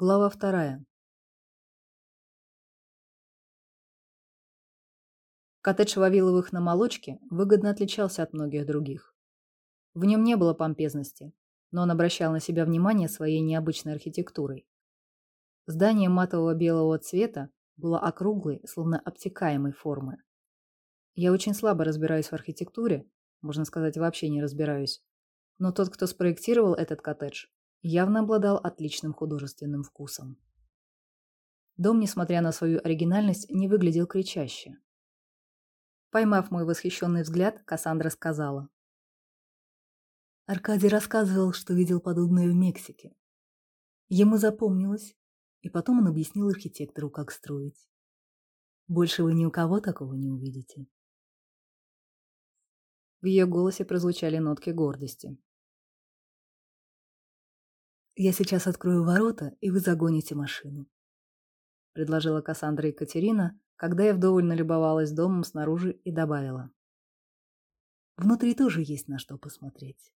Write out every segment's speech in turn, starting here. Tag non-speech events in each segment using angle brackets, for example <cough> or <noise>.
Глава вторая. Коттедж Вавиловых на Молочке выгодно отличался от многих других. В нем не было помпезности, но он обращал на себя внимание своей необычной архитектурой. Здание матового белого цвета было округлой, словно обтекаемой формы. Я очень слабо разбираюсь в архитектуре, можно сказать, вообще не разбираюсь, но тот, кто спроектировал этот коттедж, явно обладал отличным художественным вкусом. Дом, несмотря на свою оригинальность, не выглядел кричаще. Поймав мой восхищенный взгляд, Кассандра сказала. Аркадий рассказывал, что видел подобное в Мексике. Ему запомнилось, и потом он объяснил архитектору, как строить. Больше вы ни у кого такого не увидите. В ее голосе прозвучали нотки гордости. «Я сейчас открою ворота, и вы загоните машину», — предложила Кассандра Екатерина, когда я вдоволь налюбовалась домом снаружи и добавила. «Внутри тоже есть на что посмотреть».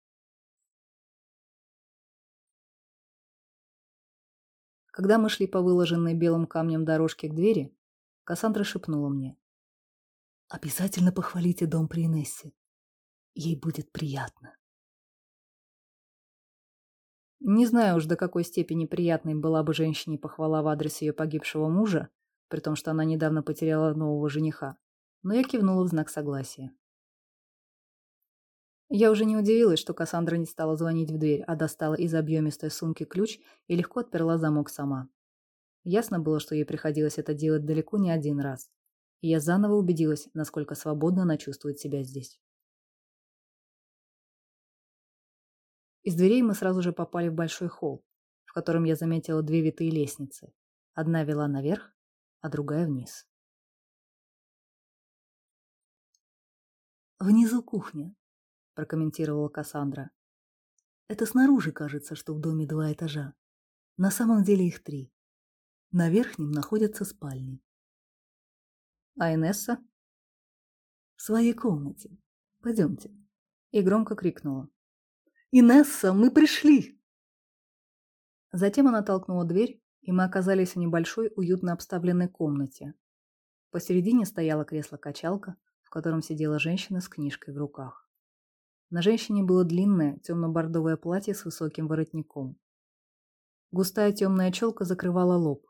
Когда мы шли по выложенной белым камнем дорожке к двери, Кассандра шепнула мне. «Обязательно похвалите дом при Инессе. Ей будет приятно». Не знаю уж, до какой степени приятной была бы женщине похвала в адрес ее погибшего мужа, при том, что она недавно потеряла нового жениха, но я кивнула в знак согласия. Я уже не удивилась, что Кассандра не стала звонить в дверь, а достала из объемистой сумки ключ и легко отперла замок сама. Ясно было, что ей приходилось это делать далеко не один раз. И я заново убедилась, насколько свободно она чувствует себя здесь. Из дверей мы сразу же попали в большой холл, в котором я заметила две витые лестницы. Одна вела наверх, а другая вниз. «Внизу кухня», — прокомментировала Кассандра. «Это снаружи кажется, что в доме два этажа. На самом деле их три. На верхнем находятся спальни». «А Инесса?» «В своей комнате. Пойдемте». И громко крикнула. «Инесса, мы пришли!» Затем она толкнула дверь, и мы оказались в небольшой, уютно обставленной комнате. Посередине стояло кресло-качалка, в котором сидела женщина с книжкой в руках. На женщине было длинное темно-бордовое платье с высоким воротником. Густая темная челка закрывала лоб,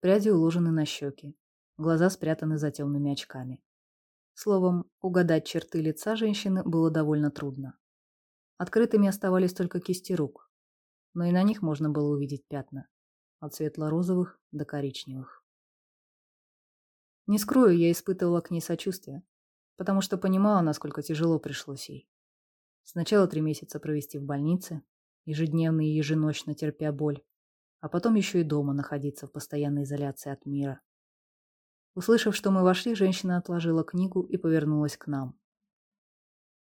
пряди уложены на щеки, глаза спрятаны за темными очками. Словом, угадать черты лица женщины было довольно трудно. Открытыми оставались только кисти рук, но и на них можно было увидеть пятна, от светло-розовых до коричневых. Не скрою, я испытывала к ней сочувствие, потому что понимала, насколько тяжело пришлось ей. Сначала три месяца провести в больнице, ежедневно и еженочно терпя боль, а потом еще и дома находиться в постоянной изоляции от мира. Услышав, что мы вошли, женщина отложила книгу и повернулась к нам.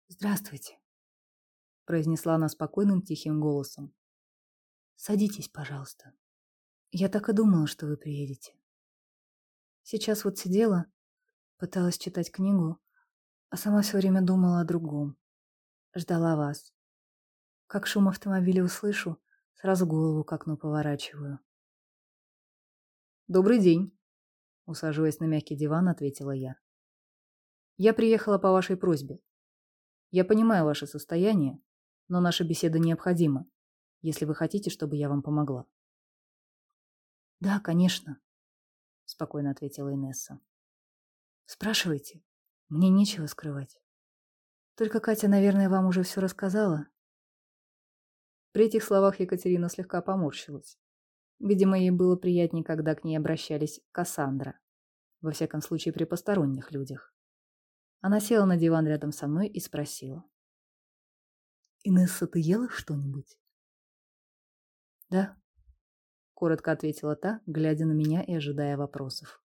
«Здравствуйте», произнесла она спокойным тихим голосом. Садитесь, пожалуйста. Я так и думала, что вы приедете. Сейчас вот сидела, пыталась читать книгу, а сама все время думала о другом. Ждала вас. Как шум автомобиля услышу, сразу голову к окну поворачиваю. «Добрый день», — усаживаясь на мягкий диван, ответила я. «Я приехала по вашей просьбе. Я понимаю ваше состояние, но наша беседа необходима, если вы хотите, чтобы я вам помогла. Да, конечно, спокойно ответила Инесса. Спрашивайте. Мне нечего скрывать. Только Катя, наверное, вам уже все рассказала. При этих словах Екатерина слегка поморщилась. Видимо, ей было приятнее, когда к ней обращались Кассандра. Во всяком случае, при посторонних людях. Она села на диван рядом со мной и спросила. «Инесса, ты ела что-нибудь?» «Да», — коротко ответила та, глядя на меня и ожидая вопросов.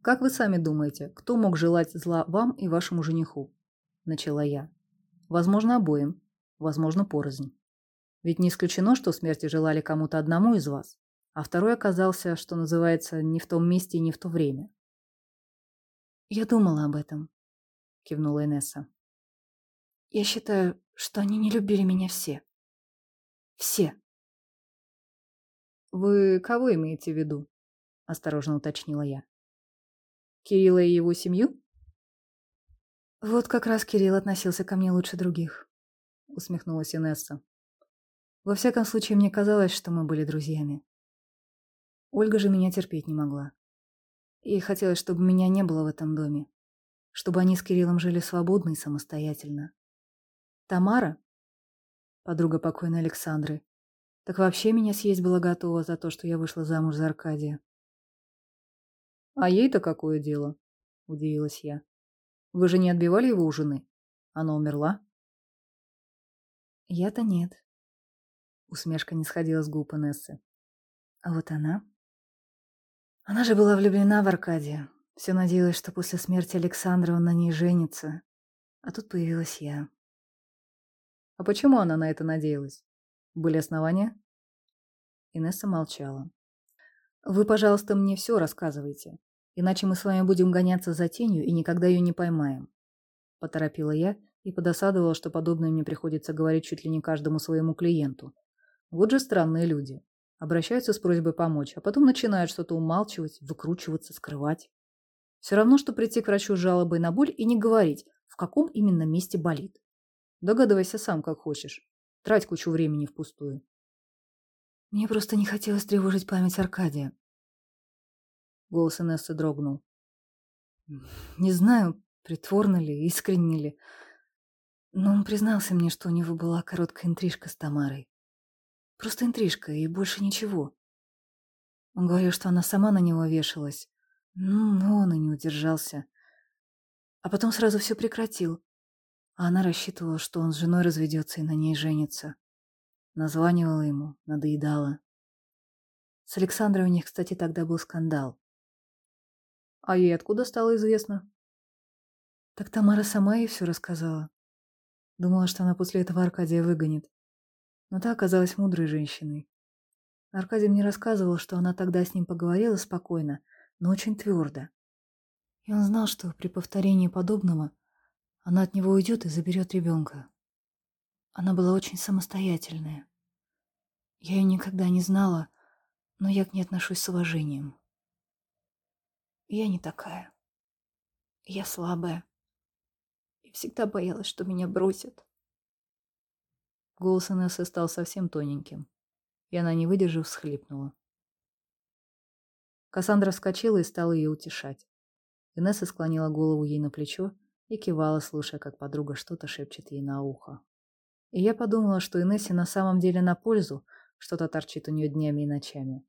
«Как вы сами думаете, кто мог желать зла вам и вашему жениху?» — начала я. «Возможно, обоим, возможно, порознь. Ведь не исключено, что смерти желали кому-то одному из вас, а второй оказался, что называется, не в том месте и не в то время». «Я думала об этом», — кивнула Инесса. Я считаю, что они не любили меня все. Все. Вы кого имеете в виду? Осторожно уточнила я. Кирилла и его семью? Вот как раз Кирилл относился ко мне лучше других, усмехнулась Инесса. Во всяком случае, мне казалось, что мы были друзьями. Ольга же меня терпеть не могла. Ей хотелось, чтобы меня не было в этом доме. Чтобы они с Кириллом жили свободно и самостоятельно. Тамара, подруга покойной Александры, так вообще меня съесть была готова за то, что я вышла замуж за Аркадия. «А ей-то какое дело?» – удивилась я. «Вы же не отбивали его у жены? Она умерла?» «Я-то нет». Усмешка не сходила с губ Инессы. А вот она... Она же была влюблена в Аркадия. Все надеялась, что после смерти Александра он на ней женится. А тут появилась я. А почему она на это надеялась? Были основания? Инесса молчала. Вы, пожалуйста, мне все рассказывайте, иначе мы с вами будем гоняться за тенью и никогда ее не поймаем. Поторопила я и подосадовала, что подобное мне приходится говорить чуть ли не каждому своему клиенту. Вот же странные люди. Обращаются с просьбой помочь, а потом начинают что-то умалчивать, выкручиваться, скрывать. Все равно, что прийти к врачу с жалобой на боль и не говорить, в каком именно месте болит. Догадывайся сам, как хочешь. Трать кучу времени впустую. Мне просто не хотелось тревожить память Аркадия. Голос Инессы дрогнул. Не знаю, притворно ли, искренне ли, но он признался мне, что у него была короткая интрижка с Тамарой. Просто интрижка и больше ничего. Он говорил, что она сама на него вешалась. Ну, но он и не удержался. А потом сразу все прекратил. А она рассчитывала, что он с женой разведется и на ней женится. Названивала ему, надоедала. С Александрой у них, кстати, тогда был скандал. А ей откуда стало известно? Так Тамара сама ей все рассказала. Думала, что она после этого Аркадия выгонит но та оказалась мудрой женщиной. Аркадий мне рассказывал, что она тогда с ним поговорила спокойно, но очень твердо. И он знал, что при повторении подобного она от него уйдет и заберет ребенка. Она была очень самостоятельная. Я ее никогда не знала, но я к ней отношусь с уважением. Я не такая. Я слабая. И всегда боялась, что меня бросят. Голос Инессы стал совсем тоненьким, и она, не выдержав, всхлипнула. Кассандра вскочила и стала ее утешать. Инесса склонила голову ей на плечо и кивала, слушая, как подруга что-то шепчет ей на ухо. И я подумала, что Инессе на самом деле на пользу, что-то торчит у нее днями и ночами.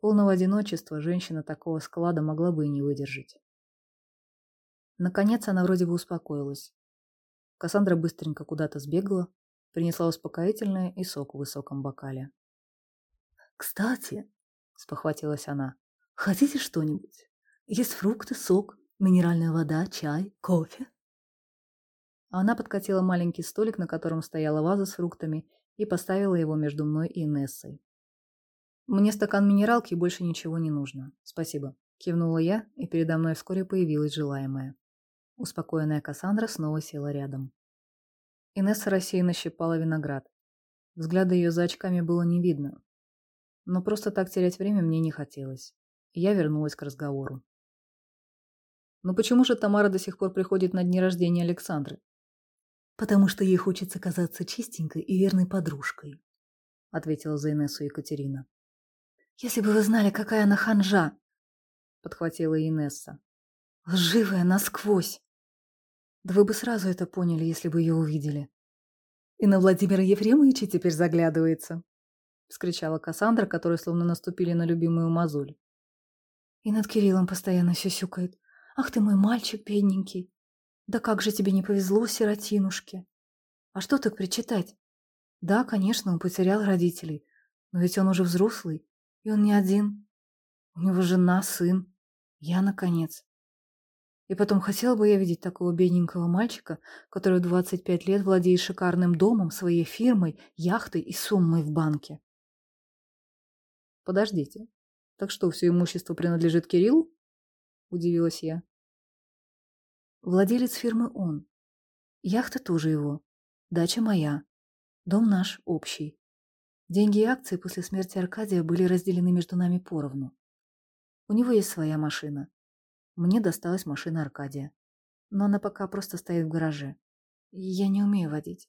Полного одиночества женщина такого склада могла бы и не выдержать. Наконец она вроде бы успокоилась. Кассандра быстренько куда-то сбегала, Принесла успокоительное и сок в высоком бокале. «Кстати», — спохватилась она, — «хотите что-нибудь? Есть фрукты, сок, минеральная вода, чай, кофе?» Она подкатила маленький столик, на котором стояла ваза с фруктами, и поставила его между мной и Инессой. «Мне стакан минералки и больше ничего не нужно. Спасибо», — кивнула я, и передо мной вскоре появилось желаемое. Успокоенная Кассандра снова села рядом. Инесса рассеянно щипала виноград. Взгляда ее за очками было не видно. Но просто так терять время мне не хотелось. я вернулась к разговору. «Но почему же Тамара до сих пор приходит на дни рождения Александры?» «Потому что ей хочется казаться чистенькой и верной подружкой», — ответила за Инессу Екатерина. «Если бы вы знали, какая она ханжа!» — подхватила Инесса. «Лживая насквозь!» Да вы бы сразу это поняли, если бы ее увидели. И на Владимира Ефремовича теперь заглядывается. Вскричала Кассандра, которой словно наступили на любимую мозоль. И над Кириллом постоянно сюсюкает. Ах ты мой мальчик бедненький. Да как же тебе не повезло, сиротинушке. А что так причитать? Да, конечно, он потерял родителей. Но ведь он уже взрослый. И он не один. У него жена, сын. Я, наконец. И потом хотела бы я видеть такого бедненького мальчика, который в 25 лет владеет шикарным домом, своей фирмой, яхтой и суммой в банке. Подождите. Так что, все имущество принадлежит Кириллу? Удивилась я. Владелец фирмы он. Яхта тоже его. Дача моя. Дом наш общий. Деньги и акции после смерти Аркадия были разделены между нами поровну. У него есть своя машина. Мне досталась машина Аркадия. Но она пока просто стоит в гараже. Я не умею водить.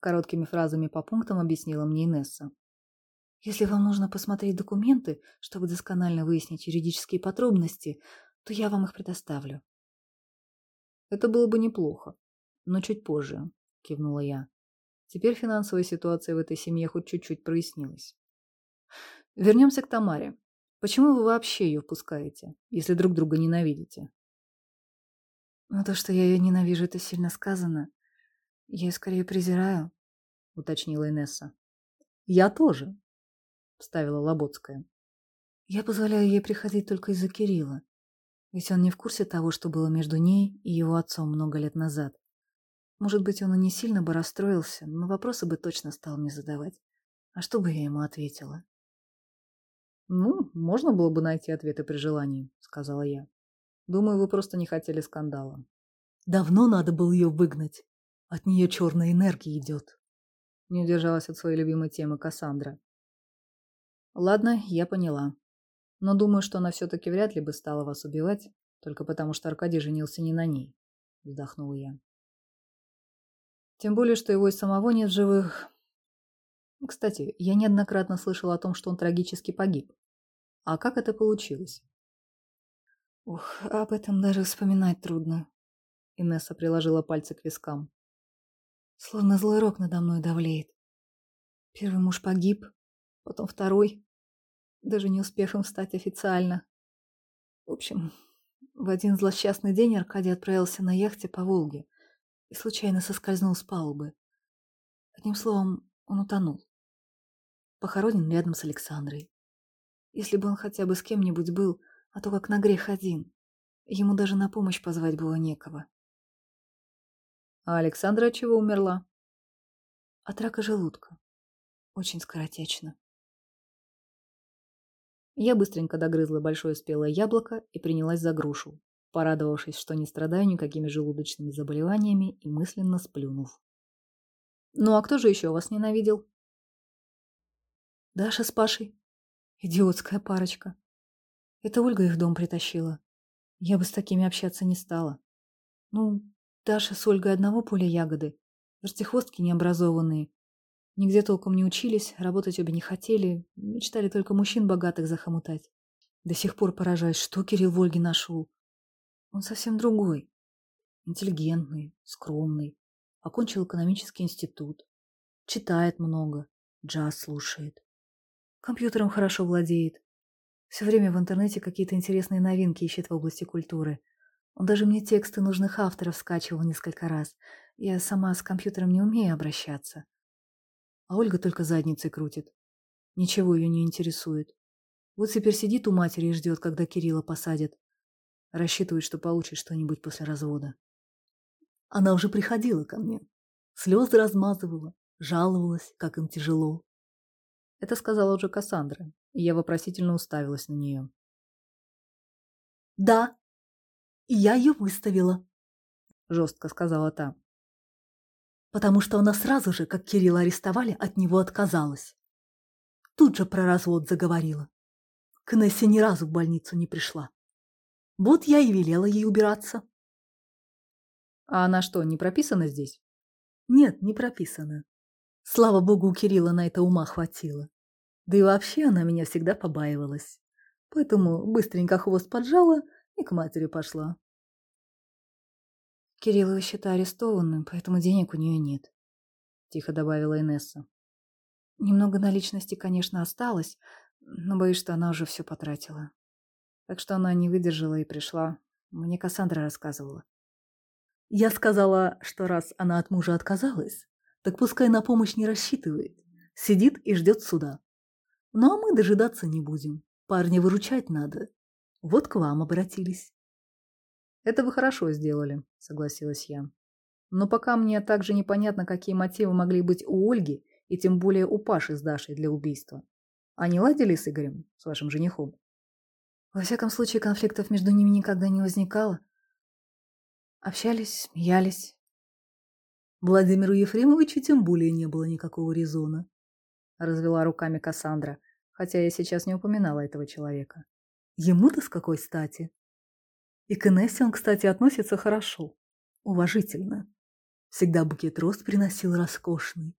Короткими фразами по пунктам объяснила мне Инесса. Если вам нужно посмотреть документы, чтобы досконально выяснить юридические подробности, то я вам их предоставлю. Это было бы неплохо, но чуть позже, кивнула я. Теперь финансовая ситуация в этой семье хоть чуть-чуть прояснилась. Вернемся к Тамаре. Почему вы вообще ее впускаете, если друг друга ненавидите? Ну, то, что я ее ненавижу, это сильно сказано. Я ее скорее презираю, уточнила Инесса. Я тоже, вставила Лоботская. Я позволяю ей приходить только из-за Кирилла. Ведь он не в курсе того, что было между ней и его отцом много лет назад. Может быть, он и не сильно бы расстроился, но вопросы бы точно стал мне задавать. А что бы я ему ответила? «Ну, можно было бы найти ответы при желании», — сказала я. «Думаю, вы просто не хотели скандала». «Давно надо было ее выгнать. От нее черная энергия идет». Не удержалась от своей любимой темы Кассандра. «Ладно, я поняла. Но думаю, что она все-таки вряд ли бы стала вас убивать, только потому что Аркадий женился не на ней», — вздохнула я. «Тем более, что его и самого нет в живых. Кстати, я неоднократно слышала о том, что он трагически погиб. А как это получилось? Ух, об этом даже вспоминать трудно. Инесса приложила пальцы к вискам. Словно злой рок надо мной давлеет. Первый муж погиб, потом второй, даже не успев им стать официально. В общем, в один злосчастный день Аркадий отправился на яхте по Волге и случайно соскользнул с палубы. Одним словом, он утонул. Похоронен рядом с Александрой. Если бы он хотя бы с кем-нибудь был, а то как на грех один. Ему даже на помощь позвать было некого. А Александра от чего умерла? От рака желудка. Очень скоротечно. Я быстренько догрызла большое спелое яблоко и принялась за грушу, порадовавшись, что не страдаю никакими желудочными заболеваниями и мысленно сплюнув. Ну а кто же еще вас ненавидел? Даша с Пашей. Идиотская парочка. Это Ольга их дом притащила. Я бы с такими общаться не стала. Ну, Даша с Ольгой одного поля ягоды. Вертихвостки необразованные. Нигде толком не учились, работать обе не хотели, мечтали только мужчин богатых захомутать. До сих пор поражаюсь, что Кирилл в Ольге нашел. Он совсем другой. Интеллигентный, скромный, окончил экономический институт, читает много, джаз слушает. Компьютером хорошо владеет. Все время в интернете какие-то интересные новинки ищет в области культуры. Он даже мне тексты нужных авторов скачивал несколько раз. Я сама с компьютером не умею обращаться. А Ольга только задницей крутит. Ничего ее не интересует. Вот теперь сидит у матери и ждет, когда Кирилла посадят. Рассчитывает, что получит что-нибудь после развода. Она уже приходила ко мне. Слезы размазывала, жаловалась, как им тяжело. Это сказала уже Кассандра, и я вопросительно уставилась на нее. «Да, и я ее выставила», — жестко сказала та. «Потому что она сразу же, как Кирилла арестовали, от него отказалась. Тут же про развод заговорила. К Нессе ни разу в больницу не пришла. Вот я и велела ей убираться». А она что, не прописана здесь? Нет, не прописана. Слава богу, у Кирилла на это ума хватило. Да и вообще она меня всегда побаивалась. Поэтому быстренько хвост поджала и к матери пошла. Кирилла счета арестованным, поэтому денег у нее нет, тихо добавила Инесса. Немного наличности, конечно, осталось, но боюсь, что она уже все потратила. Так что она не выдержала и пришла. Мне Кассандра рассказывала. Я сказала, что раз она от мужа отказалась, так пускай на помощь не рассчитывает. Сидит и ждет суда. Ну а мы дожидаться не будем. Парня выручать надо. Вот к вам обратились. Это вы хорошо сделали, согласилась я. Но пока мне также непонятно, какие мотивы могли быть у Ольги и тем более у Паши с Дашей для убийства. Они ладили с Игорем, с вашим женихом? Во всяком случае, конфликтов между ними никогда не возникало. Общались, смеялись. Владимиру Ефремовичу тем более не было никакого резона. — развела руками Кассандра, хотя я сейчас не упоминала этого человека. Ему-то с какой стати? И к Инессе он, кстати, относится хорошо, уважительно. Всегда букет роз приносил роскошный.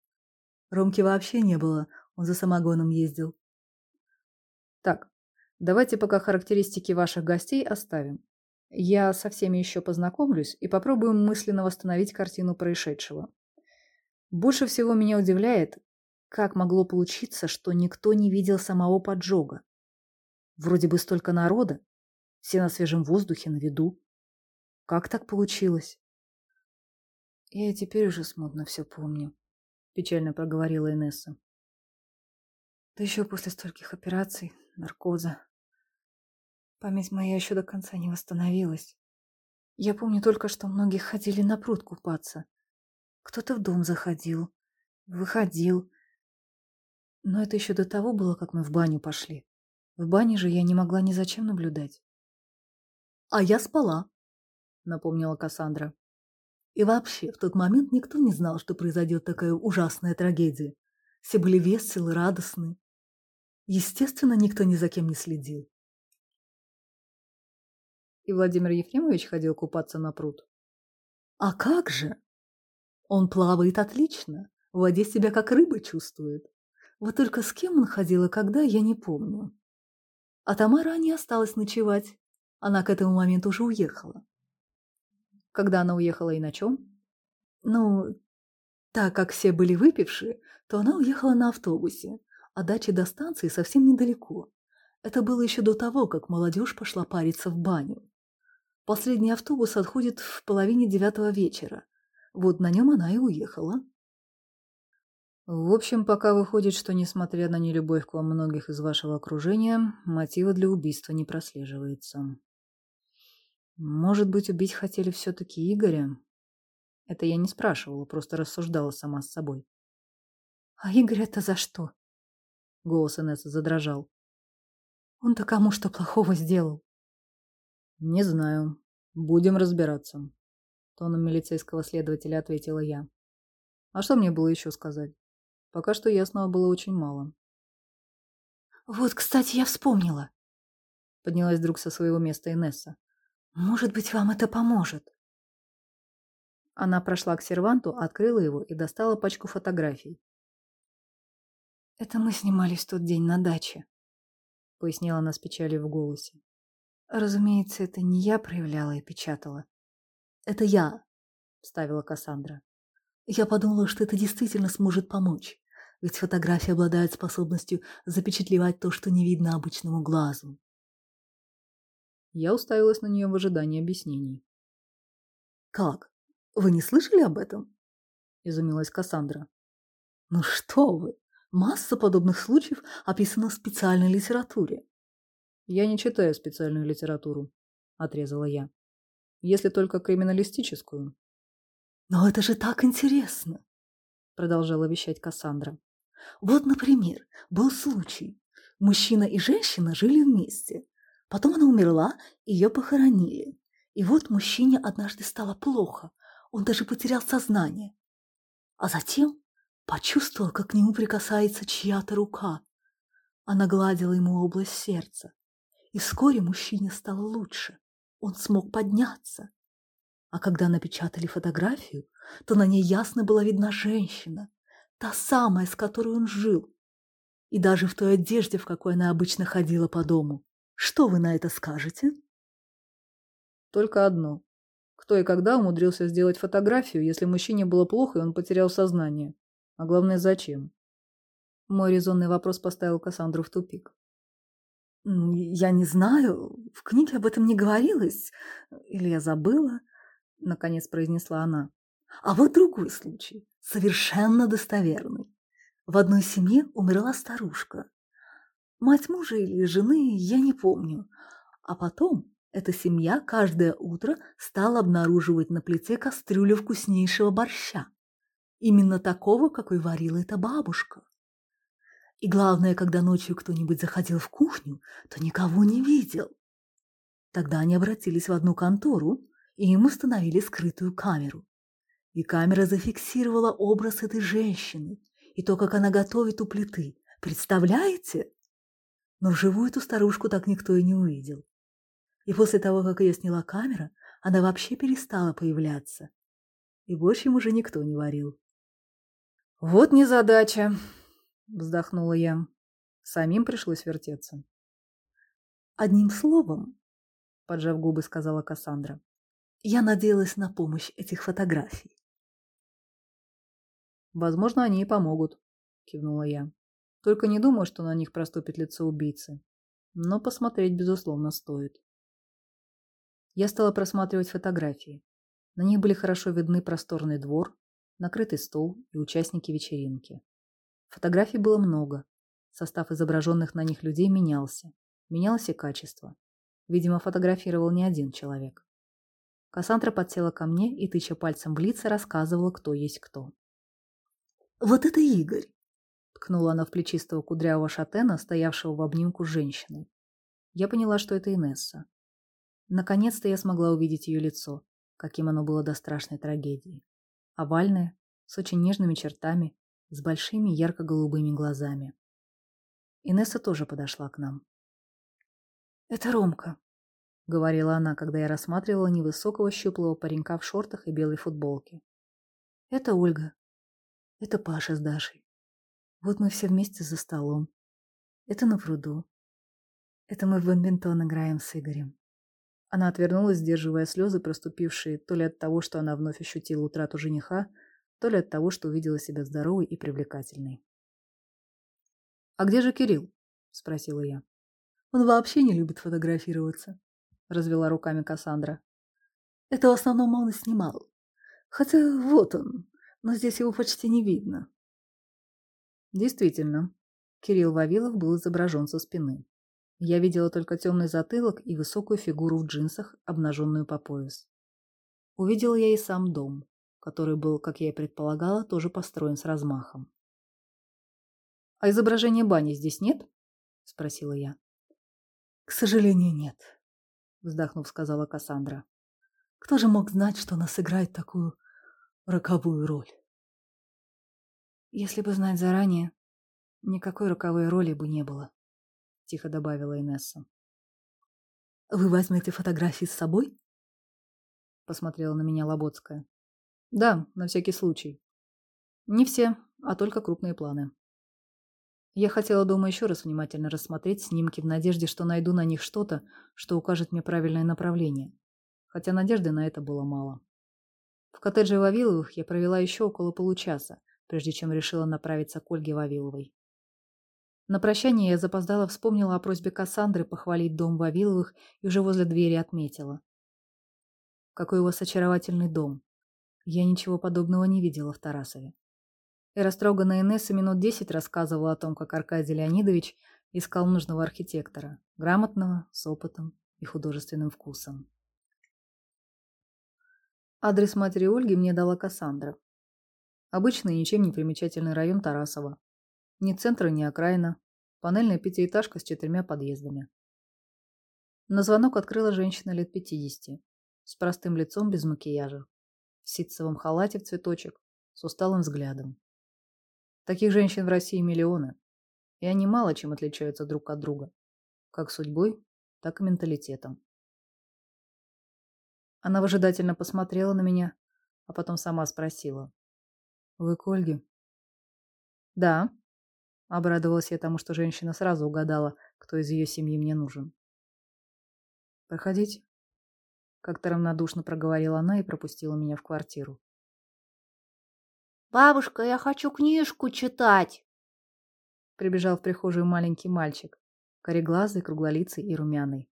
Ромки вообще не было, он за самогоном ездил. Так, давайте пока характеристики ваших гостей оставим. Я со всеми еще познакомлюсь и попробуем мысленно восстановить картину происшедшего. Больше всего меня удивляет, как могло получиться, что никто не видел самого поджога. Вроде бы столько народа, все на свежем воздухе, на виду. Как так получилось? Я теперь уже смутно все помню, печально проговорила Инесса. Да еще после стольких операций, наркоза. Память моя еще до конца не восстановилась. Я помню только, что многие ходили на пруд купаться. Кто-то в дом заходил, выходил. Но это еще до того было, как мы в баню пошли. В бане же я не могла ни зачем наблюдать. — А я спала, — напомнила Кассандра. И вообще, в тот момент никто не знал, что произойдет такая ужасная трагедия. Все были веселы, радостны. Естественно, никто ни за кем не следил. И Владимир Ефремович ходил купаться на пруд? А как же? Он плавает отлично, в воде себя как рыба чувствует. Вот только с кем он ходил и когда, я не помню. А Тамара не осталась ночевать. Она к этому моменту уже уехала. Когда она уехала и на чем? Ну, так как все были выпившие, то она уехала на автобусе, а дача до станции совсем недалеко. Это было еще до того, как молодежь пошла париться в баню. Последний автобус отходит в половине девятого вечера. Вот на нем она и уехала. В общем, пока выходит, что, несмотря на нелюбовь к вам многих из вашего окружения, мотива для убийства не прослеживается. Может быть, убить хотели все-таки Игоря? Это я не спрашивала, просто рассуждала сама с собой. А Игорь-то за что? Голос Инессы задрожал. Он-то кому что плохого сделал? Не знаю. Будем разбираться. Тоном милицейского следователя ответила я. А что мне было еще сказать? Пока что ясного было очень мало. «Вот, кстати, я вспомнила!» Поднялась вдруг со своего места Инесса. «Может быть, вам это поможет?» Она прошла к серванту, открыла его и достала пачку фотографий. «Это мы снимались в тот день на даче», — пояснила она с печалью в голосе. «Разумеется, это не я проявляла и печатала. Это я», — вставила Кассандра. «Я подумала, что это действительно сможет помочь ведь фотография обладает способностью запечатлевать то, что не видно обычному глазу. Я уставилась на нее в ожидании объяснений. «Как? Вы не слышали об этом?» – изумилась Кассандра. «Ну что вы! Масса подобных случаев описана в специальной литературе». «Я не читаю специальную литературу», – отрезала я. «Если только криминалистическую». «Но это же так интересно!» – продолжала вещать Кассандра. Вот, например, был случай. Мужчина и женщина жили вместе. Потом она умерла, ее похоронили. И вот мужчине однажды стало плохо. Он даже потерял сознание. А затем почувствовал, как к нему прикасается чья-то рука. Она гладила ему область сердца. И вскоре мужчине стало лучше. Он смог подняться. А когда напечатали фотографию, то на ней ясно была видна женщина, Та самая, с которой он жил. И даже в той одежде, в какой она обычно ходила по дому. Что вы на это скажете? Только одно. Кто и когда умудрился сделать фотографию, если мужчине было плохо и он потерял сознание? А главное, зачем? Мой резонный вопрос поставил Кассандру в тупик. «Ну, я не знаю. В книге об этом не говорилось. Или я забыла?» — наконец произнесла она. «А вот другой случай совершенно достоверный. В одной семье умерла старушка. Мать мужа или жены, я не помню. А потом эта семья каждое утро стала обнаруживать на плите кастрюлю вкуснейшего борща. Именно такого, какой варила эта бабушка. И главное, когда ночью кто-нибудь заходил в кухню, то никого не видел. Тогда они обратились в одну контору, и им установили скрытую камеру. И камера зафиксировала образ этой женщины и то, как она готовит у плиты. Представляете? Но вживую эту старушку так никто и не увидел. И после того, как ее сняла камера, она вообще перестала появляться. И больше им уже никто не варил. «Вот незадача!» — вздохнула я. Самим пришлось вертеться. «Одним словом», — поджав губы, сказала Кассандра, — «я надеялась на помощь этих фотографий». «Возможно, они и помогут», — кивнула я. «Только не думаю, что на них проступит лицо убийцы. Но посмотреть, безусловно, стоит». Я стала просматривать фотографии. На них были хорошо видны просторный двор, накрытый стол и участники вечеринки. Фотографий было много. Состав изображенных на них людей менялся. Менялось и качество. Видимо, фотографировал не один человек. Кассандра подсела ко мне и, тыча пальцем в лица, рассказывала, кто есть кто. «Вот это Игорь!» — ткнула она в плечистого кудрявого шатена, стоявшего в обнимку с женщиной. Я поняла, что это Инесса. Наконец-то я смогла увидеть ее лицо, каким оно было до страшной трагедии. Овальное, с очень нежными чертами, с большими ярко-голубыми глазами. Инесса тоже подошла к нам. «Это Ромка», — говорила она, когда я рассматривала невысокого щуплого паренька в шортах и белой футболке. «Это Ольга. Это Паша с Дашей. Вот мы все вместе за столом. Это на пруду. Это мы в бадминтон играем с Игорем. Она отвернулась, сдерживая слезы, проступившие то ли от того, что она вновь ощутила утрату жениха, то ли от того, что увидела себя здоровой и привлекательной. «А где же Кирилл?» — спросила я. «Он вообще не любит фотографироваться», — развела руками Кассандра. «Это в основном он и снимал. Хотя вот он, но здесь его почти не видно». Действительно, Кирилл Вавилов был изображен со спины. Я видела только темный затылок и высокую фигуру в джинсах, обнаженную по пояс. Увидела я и сам дом, который был, как я и предполагала, тоже построен с размахом. «А изображения бани здесь нет?» — спросила я. «К сожалению, нет», — вздохнув, сказала Кассандра. «Кто же мог знать, что она сыграет такую роковую роль?» «Если бы знать заранее, никакой роковой роли бы не было», — тихо добавила Инесса. «Вы возьмете фотографии с собой?» — посмотрела на меня Лоботская. «Да, на всякий случай. Не все, а только крупные планы». Я хотела дома еще раз внимательно рассмотреть снимки в надежде, что найду на них что-то, что укажет мне правильное направление. Хотя надежды на это было мало. В коттедже Вавиловых я провела еще около получаса, прежде чем решила направиться к Ольге Вавиловой. На прощание я запоздала вспомнила о просьбе Кассандры похвалить дом Вавиловых и уже возле двери отметила. Какой у вас очаровательный дом. Я ничего подобного не видела в Тарасове. И растроганная Инесса минут десять рассказывала о том, как Аркадий Леонидович искал нужного архитектора, грамотного, с опытом и художественным вкусом. Адрес матери Ольги мне дала Кассандра. Обычный, ничем не примечательный район Тарасова. Ни центра, ни окраина. Панельная пятиэтажка с четырьмя подъездами. На звонок открыла женщина лет пятидесяти, с простым лицом без макияжа, в ситцевом халате в цветочек, с усталым взглядом. Таких женщин в России миллионы, и они мало чем отличаются друг от друга, как судьбой, так и менталитетом. Она выжидательно посмотрела на меня, а потом сама спросила. «Вы к Ольге?» «Да», Обрадовалась я тому, что женщина сразу угадала, кто из ее семьи мне нужен. «Проходите», — как-то равнодушно проговорила она и пропустила меня в квартиру. «Бабушка, я хочу книжку читать!» Прибежал в прихожую маленький мальчик, кореглазый, круглолицый и румяный.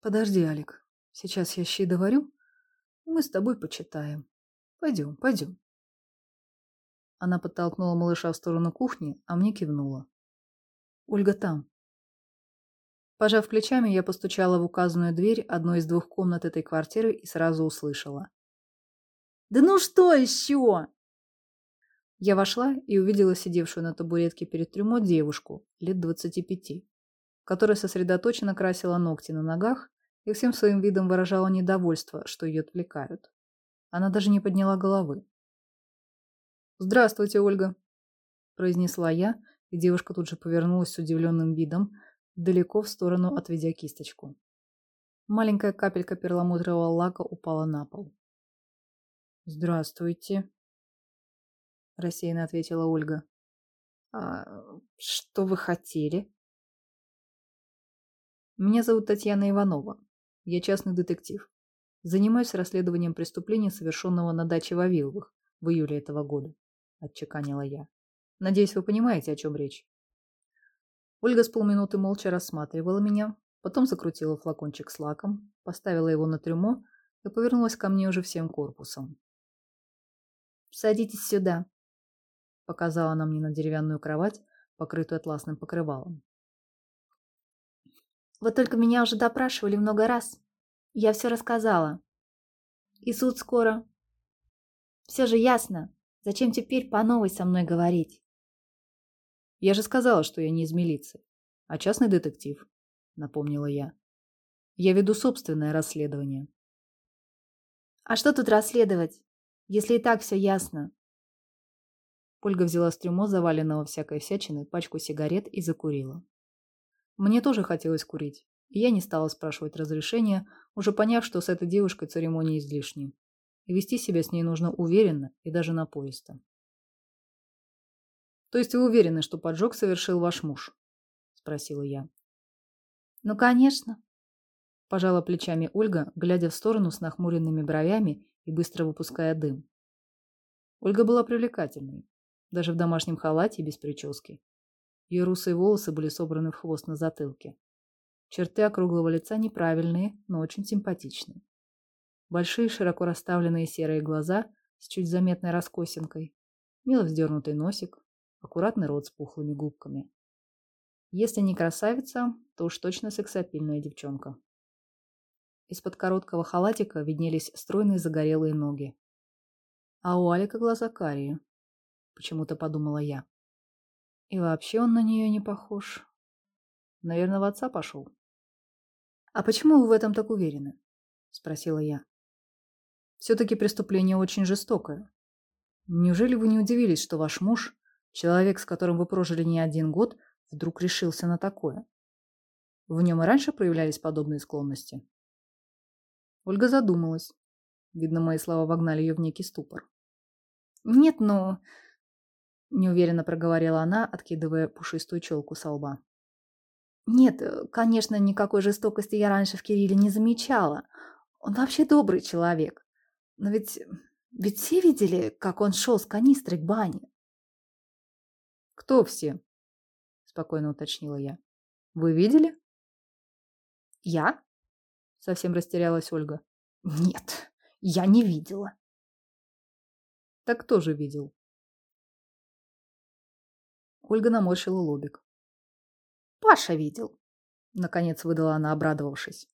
«Подожди, Алик, сейчас я щи доварю, мы с тобой почитаем. Пойдем, пойдем». Она подтолкнула малыша в сторону кухни, а мне кивнула. «Ольга там». Пожав плечами, я постучала в указанную дверь одной из двух комнат этой квартиры и сразу услышала. «Да ну что еще?» Я вошла и увидела сидевшую на табуретке перед трюмо девушку лет двадцати пяти, которая сосредоточенно красила ногти на ногах и всем своим видом выражала недовольство, что ее отвлекают. Она даже не подняла головы. «Здравствуйте, Ольга», произнесла я, и девушка тут же повернулась с удивленным видом, далеко в сторону отведя кисточку. Маленькая капелька перламутрового лака упала на пол. «Здравствуйте», — рассеянно ответила Ольга. «А что вы хотели?» «Меня зовут Татьяна Иванова. Я частный детектив. Занимаюсь расследованием преступления, совершенного на даче Вавиловых в июле этого года», — отчеканила я. «Надеюсь, вы понимаете, о чем речь». Ольга с полминуты молча рассматривала меня, потом закрутила флакончик с лаком, поставила его на трюмо и повернулась ко мне уже всем корпусом. «Садитесь сюда», — показала она мне на деревянную кровать, покрытую атласным покрывалом. «Вот только меня уже допрашивали много раз. Я все рассказала. И суд скоро. Все же ясно. Зачем теперь по новой со мной говорить?» «Я же сказала, что я не из милиции, а частный детектив», — напомнила я. «Я веду собственное расследование». «А что тут расследовать, если и так все ясно?» Ольга взяла с трюмо заваленного всякой всячины пачку сигарет и закурила. Мне тоже хотелось курить, и я не стала спрашивать разрешения, уже поняв, что с этой девушкой церемонии излишни. И вести себя с ней нужно уверенно и даже напористо. То есть вы уверены, что поджог совершил ваш муж? Спросила я. Ну, конечно. Пожала плечами Ольга, глядя в сторону с нахмуренными бровями и быстро выпуская дым. Ольга была привлекательной, даже в домашнем халате и без прически. Ее русые волосы были собраны в хвост на затылке. Черты округлого лица неправильные, но очень симпатичные. Большие, широко расставленные серые глаза с чуть заметной раскосинкой, мило вздернутый носик, аккуратный рот с пухлыми губками. Если не красавица, то уж точно сексапильная девчонка. Из-под короткого халатика виднелись стройные загорелые ноги. А у Алика глаза карие, почему-то подумала я. И вообще он на нее не похож. Наверное, в отца пошел. «А почему вы в этом так уверены?» — спросила я. «Все-таки преступление очень жестокое. Неужели вы не удивились, что ваш муж Человек, с которым вы прожили не один год, вдруг решился на такое. В нем и раньше проявлялись подобные склонности. Ольга задумалась. Видно, мои слова вогнали ее в некий ступор. «Нет, ну...» — неуверенно проговорила она, откидывая пушистую челку со лба. «Нет, конечно, никакой жестокости я раньше в Кирилле не замечала. Он вообще добрый человек. Но ведь... ведь все видели, как он шел с канистрой к бане. «Кто все?» – спокойно уточнила я. «Вы видели?» «Я?» – совсем растерялась Ольга. «Нет, я не видела». «Так кто же видел?» Ольга наморщила лобик. «Паша видел», — наконец выдала она, обрадовавшись.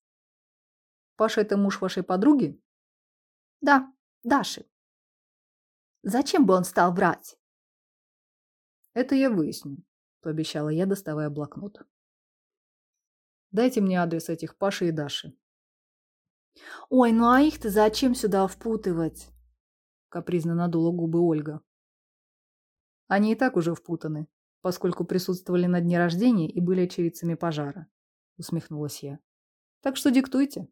«Паша — это муж вашей подруги?» «Да, Даши». «Зачем бы он стал врать?» Это я выясню, пообещала я, доставая блокнот. Дайте мне адрес этих Паши и Даши. Ой, ну а их-то зачем сюда впутывать? Капризно надула губы Ольга. Они и так уже впутаны, поскольку присутствовали на дне рождения и были очевидцами пожара, усмехнулась я. Так что диктуйте.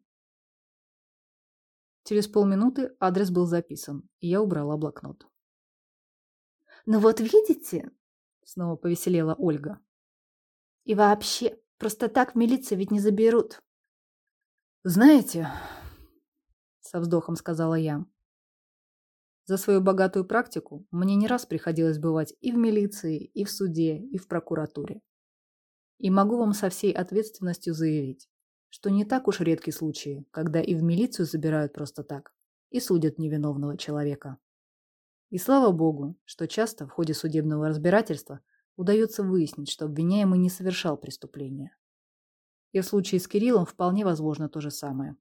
Через полминуты адрес был записан, и я убрала блокнот. «Ну вот видите, Снова повеселела Ольга. И вообще, просто так в милицию ведь не заберут. Знаете, со вздохом сказала я, за свою богатую практику мне не раз приходилось бывать и в милиции, и в суде, и в прокуратуре. И могу вам со всей ответственностью заявить, что не так уж редки случаи, когда и в милицию забирают просто так и судят невиновного человека. И слава богу, что часто в ходе судебного разбирательства удается выяснить, что обвиняемый не совершал преступления. И в случае с Кириллом вполне возможно то же самое.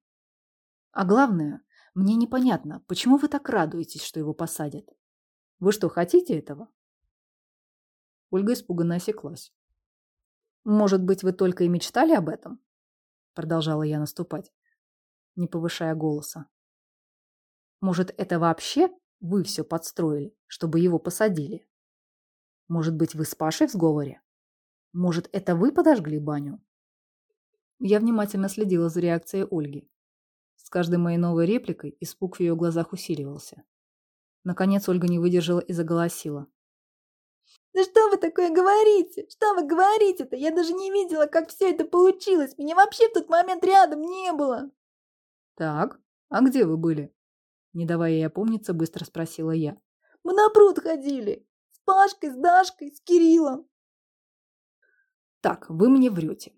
А главное, мне непонятно, почему вы так радуетесь, что его посадят? Вы что, хотите этого? Ольга испуганно осеклась. Может быть, вы только и мечтали об этом? Продолжала я наступать, не повышая голоса. Может, это вообще вы все подстроили, чтобы его посадили. Может быть, вы с Пашей в сговоре? Может, это вы подожгли баню? Я внимательно следила за реакцией Ольги. С каждой моей новой репликой испуг в ее глазах усиливался. Наконец Ольга не выдержала и заголосила. «Да что вы такое говорите? Что вы говорите-то? Я даже не видела, как все это получилось. Меня вообще в тот момент рядом не было!» «Так, а где вы были?» Не давая ей опомниться, быстро спросила я. «Мы на пруд ходили. С Пашкой, с Дашкой, с Кириллом». «Так, вы мне врете.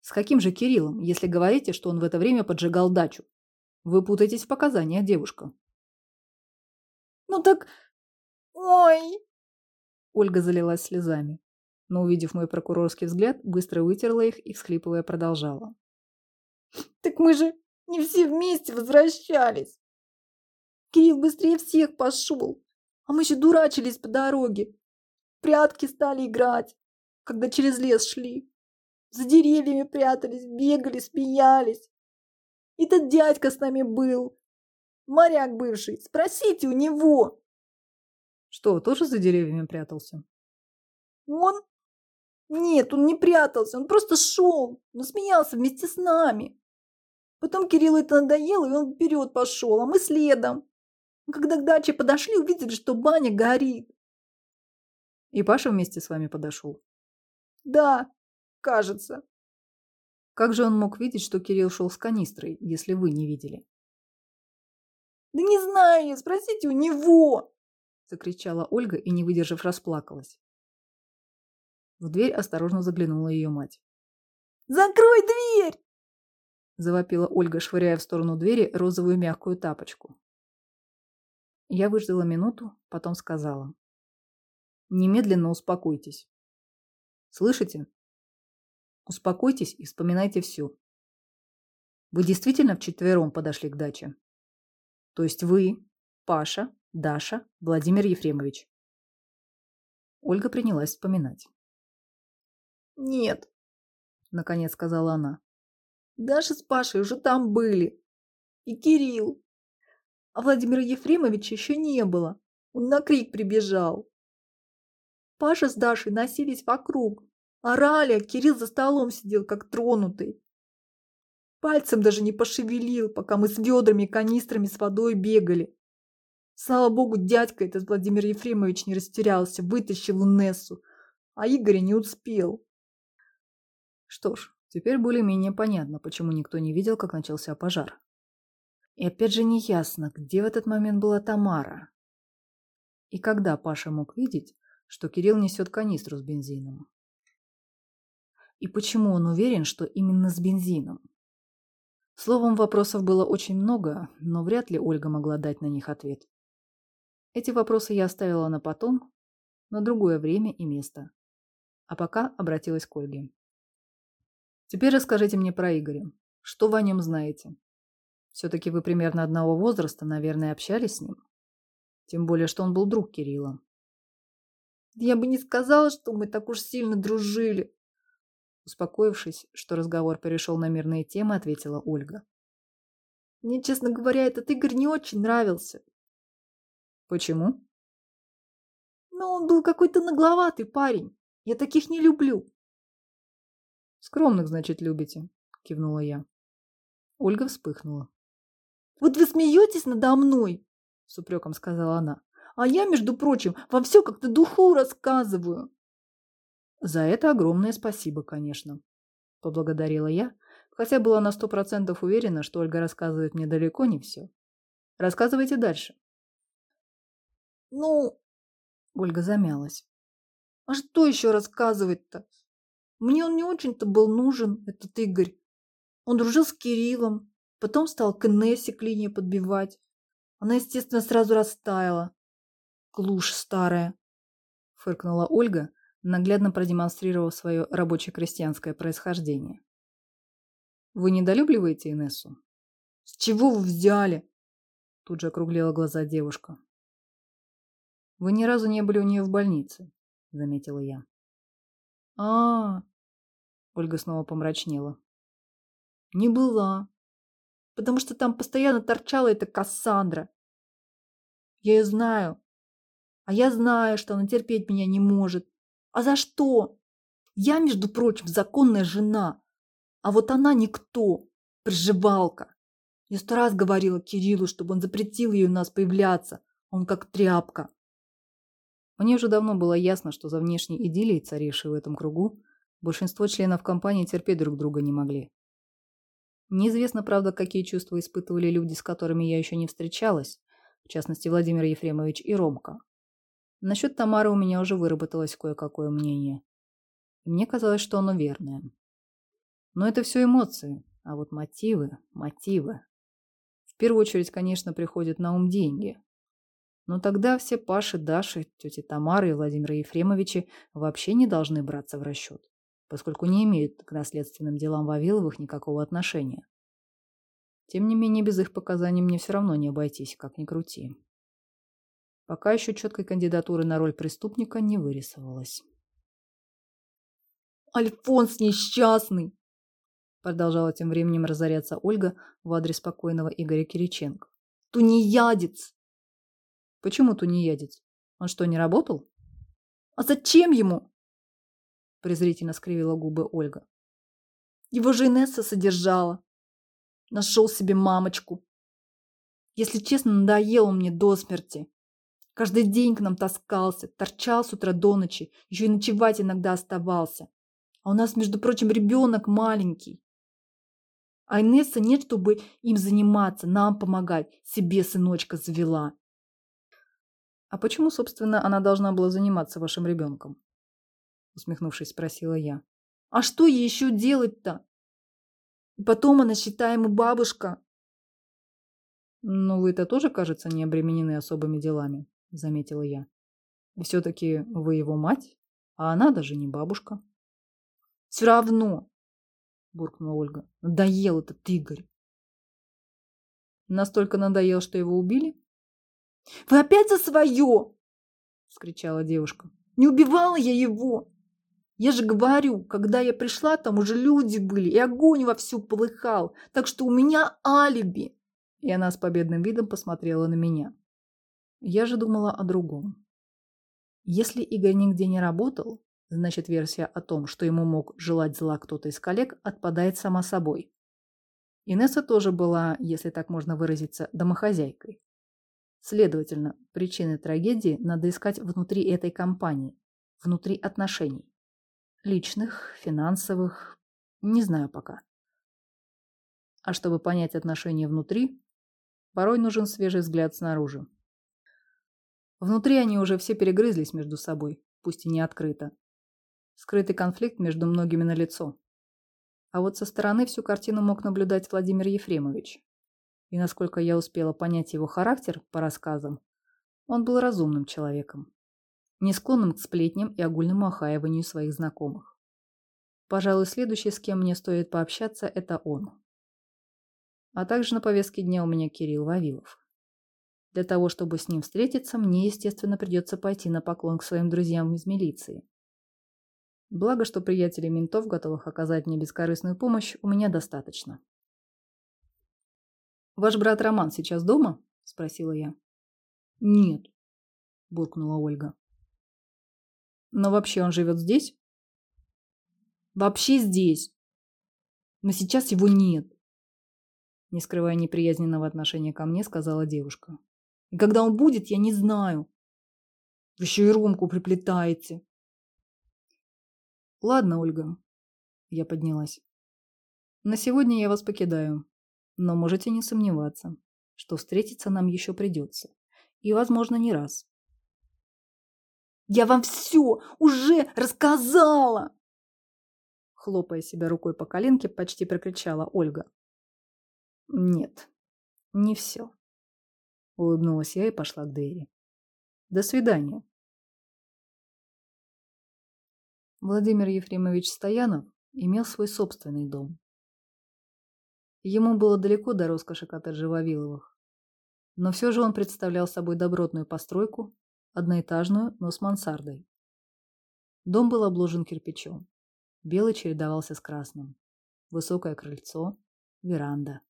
С каким же Кириллом, если говорите, что он в это время поджигал дачу? Вы путаетесь в показаниях, девушка». «Ну так... Ой!» Ольга залилась слезами, но, увидев мой прокурорский взгляд, быстро вытерла их и, всхлипывая, продолжала. «Так мы же не все вместе возвращались. Кирилл быстрее всех пошел, а мы еще дурачились по дороге. Прятки стали играть, когда через лес шли. За деревьями прятались, бегали, смеялись. И тот дядька с нами был, моряк бывший, спросите у него. Что, тоже за деревьями прятался? Он? Нет, он не прятался, он просто шел, но смеялся вместе с нами. Потом Кириллу это надоело, и он вперед пошел, а мы следом. Когда к даче подошли, увидели, что баня горит. И Паша вместе с вами подошел? Да, кажется. Как же он мог видеть, что Кирилл шел с канистрой, если вы не видели? Да не знаю, спросите у него закричала Ольга и, не выдержав, расплакалась. В дверь осторожно заглянула ее мать. «Закрой дверь!» завопила Ольга, швыряя в сторону двери розовую мягкую тапочку. Я выждала минуту, потом сказала. «Немедленно успокойтесь. Слышите? Успокойтесь и вспоминайте все. Вы действительно вчетвером подошли к даче? То есть вы, Паша, Даша, Владимир Ефремович. Ольга принялась вспоминать. «Нет», — наконец сказала она. «Даша с Пашей уже там были. И Кирилл. А Владимира Ефремовича еще не было. Он на крик прибежал. Паша с Дашей носились вокруг. Орали, а Кирилл за столом сидел, как тронутый. Пальцем даже не пошевелил, пока мы с ведрами и канистрами с водой бегали. Слава богу, дядька этот Владимир Ефремович не растерялся, вытащил Инессу, а Игоря не успел. Что ж, теперь более-менее понятно, почему никто не видел, как начался пожар. И опять же неясно, где в этот момент была Тамара. И когда Паша мог видеть, что Кирилл несет канистру с бензином. И почему он уверен, что именно с бензином? Словом, вопросов было очень много, но вряд ли Ольга могла дать на них ответ. Эти вопросы я оставила на потом, на другое время и место. А пока обратилась к Ольге. Теперь расскажите мне про Игоря. Что вы о нем знаете? Все-таки вы примерно одного возраста, наверное, общались с ним. Тем более, что он был друг Кирилла. Я бы не сказала, что мы так уж сильно дружили. Успокоившись, что разговор перешел на мирные темы, ответила Ольга. Мне, честно говоря, этот Игорь не очень нравился. Почему? Ну, он был какой-то нагловатый парень. Я таких не люблю. Скромных, значит, любите, кивнула я. Ольга вспыхнула. Вот вы смеетесь надо мной, с упреком сказала она. А я, между прочим, вам все как-то духу рассказываю. За это огромное спасибо, конечно, поблагодарила я, хотя была на сто процентов уверена, что Ольга рассказывает мне далеко не все. Рассказывайте дальше. Ну, Ольга замялась. А что еще рассказывать-то? Мне он не очень-то был нужен, этот Игорь. Он дружил с Кириллом, потом стал к Инессе к линии подбивать. Она, естественно, сразу растаяла. Глушь старая. Фыркнула Ольга, наглядно продемонстрировав свое рабоче-крестьянское происхождение. Вы недолюбливаете Инессу? С чего вы взяли? Тут же округлила глаза девушка. Вы ни разу не были у нее в больнице, заметила я. А, -а, Ольга снова помрачнела. Не была, потому что там постоянно торчала эта Кассандра. Я ее знаю, а я знаю, что она терпеть меня не может, А за что? Я, между прочим, законная жена. А вот она никто, приживалка. Я сто раз говорила Кириллу, чтобы он запретил ей у нас появляться. Он как тряпка. Мне уже давно было ясно, что за внешней идиллией, царившей в этом кругу, большинство членов компании терпеть друг друга не могли. Неизвестно, правда, какие чувства испытывали люди, с которыми я еще не встречалась, в частности, Владимир Ефремович и Ромка. Насчет Тамары у меня уже выработалось кое-какое мнение. мне казалось, что оно верное. Но это все эмоции, а вот мотивы, мотивы. В первую очередь, конечно, приходят на ум деньги. Но тогда все Паши, Даши, тети Тамары и Владимира Ефремовичи вообще не должны браться в расчет, поскольку не имеют к наследственным делам Вавиловых никакого отношения. Тем не менее, без их показаний мне все равно не обойтись, как ни крути. Пока еще четкой кандидатуры на роль преступника не вырисовалась. «Альфонс несчастный!» Продолжала тем временем разоряться Ольга в адрес спокойного Игоря Кириченко. «Тунеядец!» «Почему тунеядец? Он что, не работал?» «А зачем ему?» Презрительно скривила губы Ольга. «Его же Инесса содержала. Нашел себе мамочку. Если честно, надоел он мне до смерти. Каждый день к нам таскался, торчал с утра до ночи, еще и ночевать иногда оставался. А у нас, между прочим, ребенок маленький. А Инесса нет, чтобы им заниматься, нам помогать. Себе сыночка завела. А почему, собственно, она должна была заниматься вашим ребенком? Усмехнувшись, спросила я. А что ей еще делать-то? И потом она, считай, ему бабушка. Ну, вы-то тоже, кажется, не обременены особыми делами, заметила я. Все-таки вы его мать, а она даже не бабушка. Все равно, – буркнула Ольга. «Надоел этот Игорь!» «Настолько надоел, что его убили?» «Вы опять за свое!» – скричала девушка. «Не убивала я его! Я же говорю, когда я пришла, там уже люди были, и огонь вовсю полыхал, так что у меня алиби!» И она с победным видом посмотрела на меня. Я же думала о другом. Если Игорь нигде не работал, Значит, версия о том, что ему мог желать зла кто-то из коллег, отпадает сама собой. Инесса тоже была, если так можно выразиться, домохозяйкой. Следовательно, причины трагедии надо искать внутри этой компании, внутри отношений. Личных, финансовых, не знаю пока. А чтобы понять отношения внутри, порой нужен свежий взгляд снаружи. Внутри они уже все перегрызлись между собой, пусть и не открыто, Скрытый конфликт между многими на лицо. А вот со стороны всю картину мог наблюдать Владимир Ефремович. И насколько я успела понять его характер по рассказам, он был разумным человеком, не склонным к сплетням и огульному охаиванию своих знакомых. Пожалуй, следующий, с кем мне стоит пообщаться, это он. А также на повестке дня у меня Кирилл Вавилов. Для того, чтобы с ним встретиться, мне, естественно, придется пойти на поклон к своим друзьям из милиции. Благо, что приятелей ментов, готовых оказать мне бескорыстную помощь, у меня достаточно. «Ваш брат Роман сейчас дома?» – спросила я. «Нет», – буркнула Ольга. «Но вообще он живет здесь?» «Вообще здесь. Но сейчас его нет», – не скрывая неприязненного отношения ко мне, сказала девушка. «И когда он будет, я не знаю. Вы еще и Ромку приплетаете». Ладно, Ольга. Я поднялась. На сегодня я вас покидаю. Но можете не сомневаться, что встретиться нам еще придется. И, возможно, не раз. Я вам все уже рассказала! Хлопая себя рукой по коленке, почти прокричала Ольга. Нет, не все. Улыбнулась я и пошла к двери. До свидания. Владимир Ефремович Стоянов имел свой собственный дом. Ему было далеко до роскоши коттеджа Вавиловых. Но все же он представлял собой добротную постройку, одноэтажную, но с мансардой. Дом был обложен кирпичом. Белый чередовался с красным. Высокое крыльцо, веранда.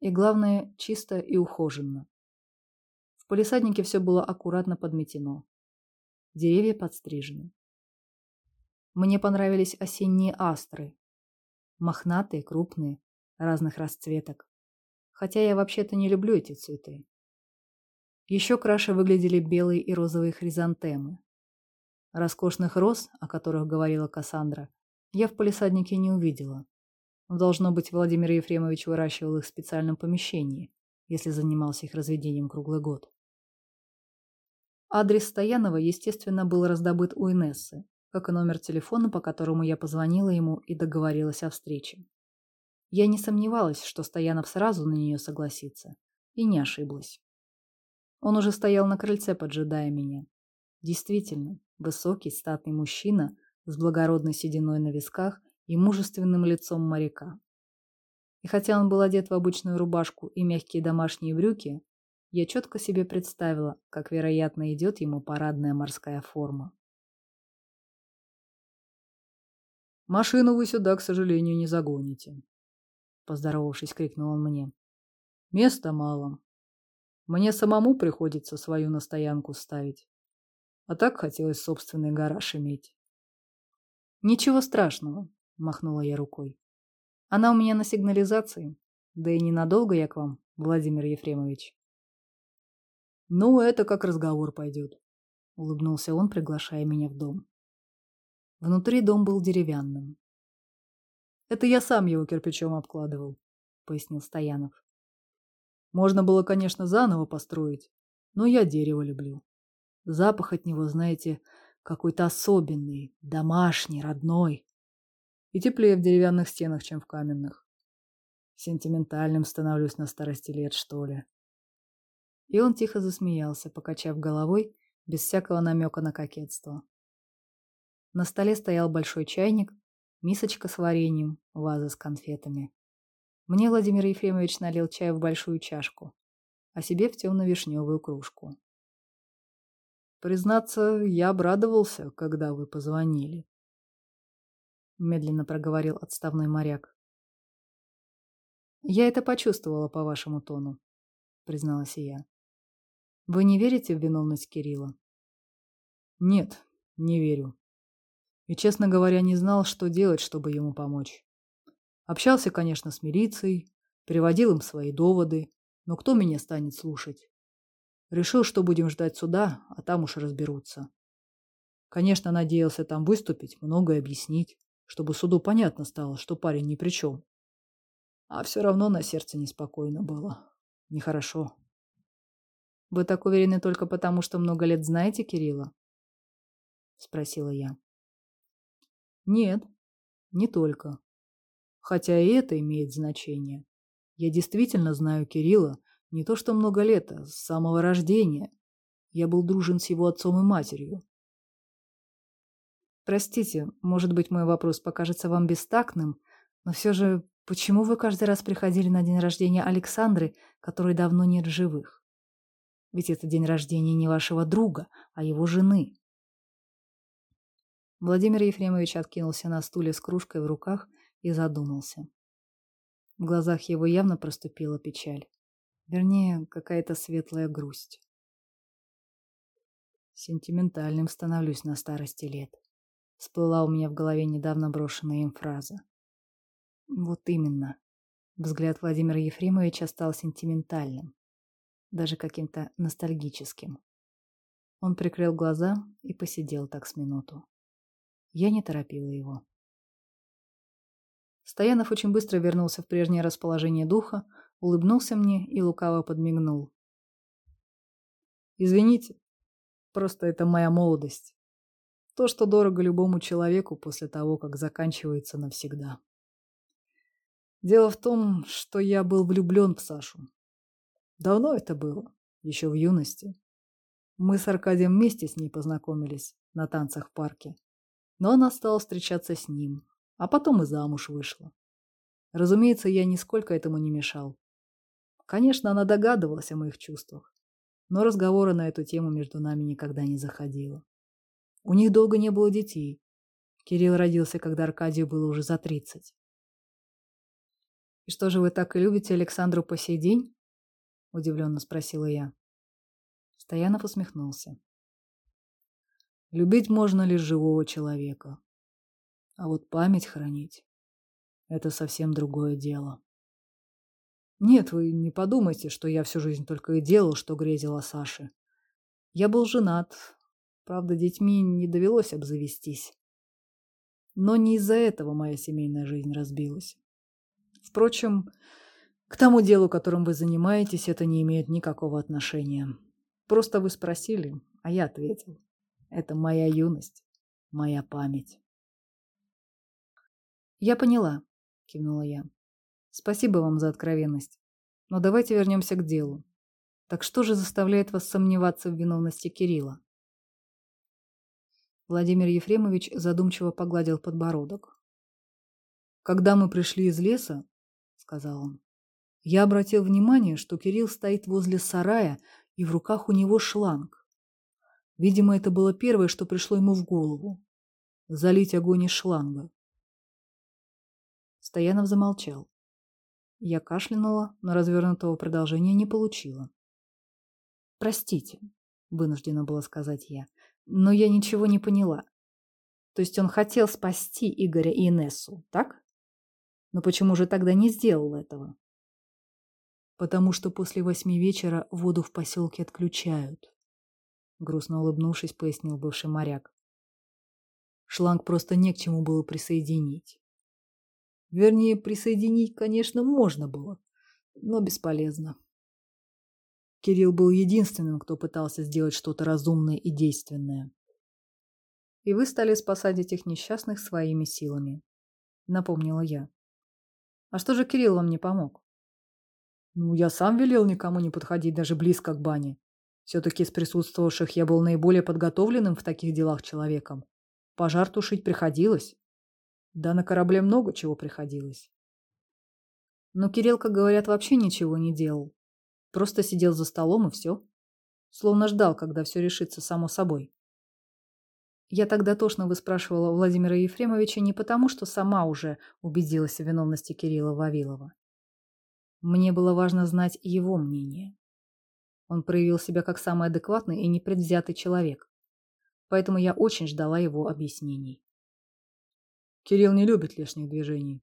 И главное, чисто и ухоженно. В полисаднике все было аккуратно подметено. Деревья подстрижены. Мне понравились осенние астры. Мохнатые, крупные, разных расцветок. Хотя я вообще-то не люблю эти цветы. Еще краше выглядели белые и розовые хризантемы. Роскошных роз, о которых говорила Кассандра, я в полисаднике не увидела. Должно быть, Владимир Ефремович выращивал их в специальном помещении, если занимался их разведением круглый год. Адрес Стоянова, естественно, был раздобыт у Инессы, как и номер телефона, по которому я позвонила ему и договорилась о встрече. Я не сомневалась, что Стоянов сразу на нее согласится, и не ошиблась. Он уже стоял на крыльце, поджидая меня. Действительно, высокий, статный мужчина с благородной сединой на висках и мужественным лицом моряка. И хотя он был одет в обычную рубашку и мягкие домашние брюки, я четко себе представила, как, вероятно, идет ему парадная морская форма. «Машину вы сюда, к сожалению, не загоните», — поздоровавшись, крикнул он мне. «Места мало. Мне самому приходится свою на стоянку ставить. А так хотелось собственный гараж иметь». «Ничего страшного», — махнула я рукой. «Она у меня на сигнализации, да и ненадолго я к вам, Владимир Ефремович». «Ну, это как разговор пойдет», — улыбнулся он, приглашая меня в дом. Внутри дом был деревянным. «Это я сам его кирпичом обкладывал», — пояснил Стоянов. «Можно было, конечно, заново построить, но я дерево люблю. Запах от него, знаете, какой-то особенный, домашний, родной. И теплее в деревянных стенах, чем в каменных. Сентиментальным становлюсь на старости лет, что ли». И он тихо засмеялся, покачав головой, без всякого намека на кокетство. На столе стоял большой чайник, мисочка с вареньем, ваза с конфетами. Мне Владимир Ефремович налил чай в большую чашку, а себе в темно-вишневую кружку. «Признаться, я обрадовался, когда вы позвонили», — медленно проговорил отставной моряк. «Я это почувствовала по вашему тону», — призналась я. «Вы не верите в виновность Кирилла?» «Нет, не верю», и, честно говоря, не знал, что делать, чтобы ему помочь. Общался, конечно, с милицией, переводил им свои доводы, но кто меня станет слушать? Решил, что будем ждать суда, а там уж разберутся. Конечно, надеялся там выступить, многое объяснить, чтобы суду понятно стало, что парень ни при чем. А все равно на сердце неспокойно было. Нехорошо. «Вы так уверены только потому, что много лет знаете Кирилла?» — спросила я. Нет, не только. Хотя и это имеет значение. Я действительно знаю Кирилла не то что много лет, а с самого рождения. Я был дружен с его отцом и матерью. Простите, может быть, мой вопрос покажется вам бестактным, но все же, почему вы каждый раз приходили на день рождения Александры, которой давно нет в живых? Ведь это день рождения не вашего друга, а его жены. Владимир Ефремович откинулся на стуле с кружкой в руках и задумался. В глазах его явно проступила печаль. Вернее, какая-то светлая грусть. Сентиментальным становлюсь на старости лет. Всплыла у меня в голове недавно брошенная им фраза. Вот именно. Взгляд Владимира Ефремовича стал сентиментальным. Даже каким-то ностальгическим. Он прикрыл глаза и посидел так с минуту. Я не торопила его. Стоянов очень быстро вернулся в прежнее расположение духа, улыбнулся мне и лукаво подмигнул. «Извините, просто это моя молодость. То, что дорого любому человеку после того, как заканчивается навсегда. Дело в том, что я был влюблен в Сашу. Давно это было, еще в юности. Мы с Аркадием вместе с ней познакомились на танцах в парке но она стала встречаться с ним, а потом и замуж вышла. Разумеется, я нисколько этому не мешал. Конечно, она догадывалась о моих чувствах, но разговора на эту тему между нами никогда не заходило. У них долго не было детей. Кирилл родился, когда Аркадию было уже за тридцать. «И что же вы так и любите Александру по сей день?» – удивленно спросила я. Стоянов усмехнулся. Любить можно лишь живого человека. А вот память хранить — это совсем другое дело. Нет, вы не подумайте, что я всю жизнь только и делал, что грезил о Саше. Я был женат, правда, детьми не довелось обзавестись. Но не из-за этого моя семейная жизнь разбилась. Впрочем, к тому делу, которым вы занимаетесь, это не имеет никакого отношения. Просто вы спросили, а я ответил. Это моя юность, моя память. Я поняла, кивнула я. Спасибо вам за откровенность. Но давайте вернемся к делу. Так что же заставляет вас сомневаться в виновности Кирилла? Владимир Ефремович задумчиво погладил подбородок. «Когда мы пришли из леса, — сказал он, — я обратил внимание, что Кирилл стоит возле сарая, и в руках у него шланг. Видимо, это было первое, что пришло ему в голову — залить огонь из шланга. Стоянов замолчал. Я кашлянула, но развернутого продолжения не получила. «Простите», — вынуждена была сказать я, — «но я ничего не поняла. То есть он хотел спасти Игоря и Инессу, так? Но почему же тогда не сделал этого?» «Потому что после восьми вечера воду в поселке отключают», — грустно улыбнувшись, пояснил бывший моряк. Шланг просто не к чему было присоединить. Вернее, присоединить, конечно, можно было, но бесполезно. Кирилл был единственным, кто пытался сделать что-то разумное и действенное. И вы стали спасать этих несчастных своими силами, напомнила я. А что же Кирилл вам не помог? Ну, я сам велел никому не подходить даже близко к бане. Все-таки из присутствовавших я был наиболее подготовленным в таких делах человеком. Пожар тушить приходилось. Да на корабле много чего приходилось. Но Кирилл, как говорят, вообще ничего не делал. Просто сидел за столом и все. Словно ждал, когда все решится само собой. Я тогда тошно выспрашивала Владимира Ефремовича не потому, что сама уже убедилась в виновности Кирилла Вавилова. Мне было важно знать его мнение. Он проявил себя как самый адекватный и непредвзятый человек. Поэтому я очень ждала его объяснений. Кирилл не любит лишних движений.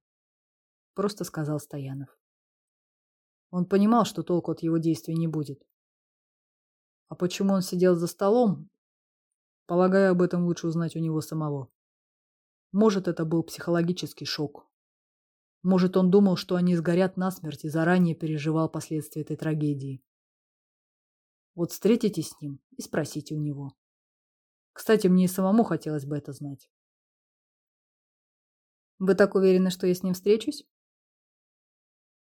Просто сказал Стоянов. Он понимал, что толку от его действий не будет. А почему он сидел за столом? Полагаю, об этом лучше узнать у него самого. Может, это был психологический шок. Может, он думал, что они сгорят насмерть и заранее переживал последствия этой трагедии. Вот встретитесь с ним и спросите у него. Кстати, мне и самому хотелось бы это знать. Вы так уверены, что я с ним встречусь?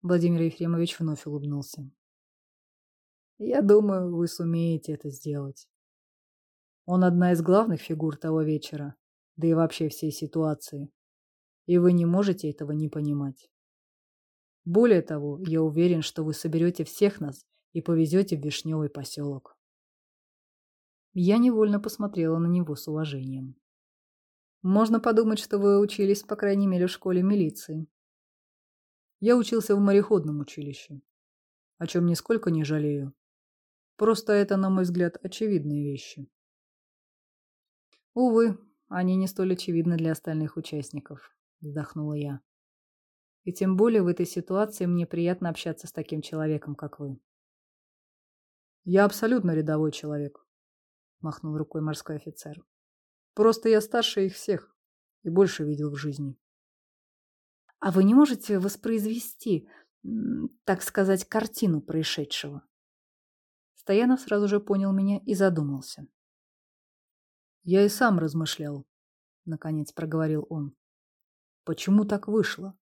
Владимир Ефремович вновь улыбнулся. Я думаю, вы сумеете это сделать. Он одна из главных фигур того вечера, да и вообще всей ситуации. И вы не можете этого не понимать. Более того, я уверен, что вы соберете всех нас и повезете в Вишневый поселок. Я невольно посмотрела на него с уважением. Можно подумать, что вы учились, по крайней мере, в школе милиции. Я учился в мореходном училище, о чем нисколько не жалею. Просто это, на мой взгляд, очевидные вещи. Увы, они не столь очевидны для остальных участников, вздохнула я. И тем более в этой ситуации мне приятно общаться с таким человеком, как вы. Я абсолютно рядовой человек, махнул рукой морской офицер. Просто я старше их всех и больше видел в жизни. А вы не можете воспроизвести, так сказать, картину происшедшего? Стоянов сразу же понял меня и задумался. Я и сам размышлял, наконец проговорил он. Почему так вышло?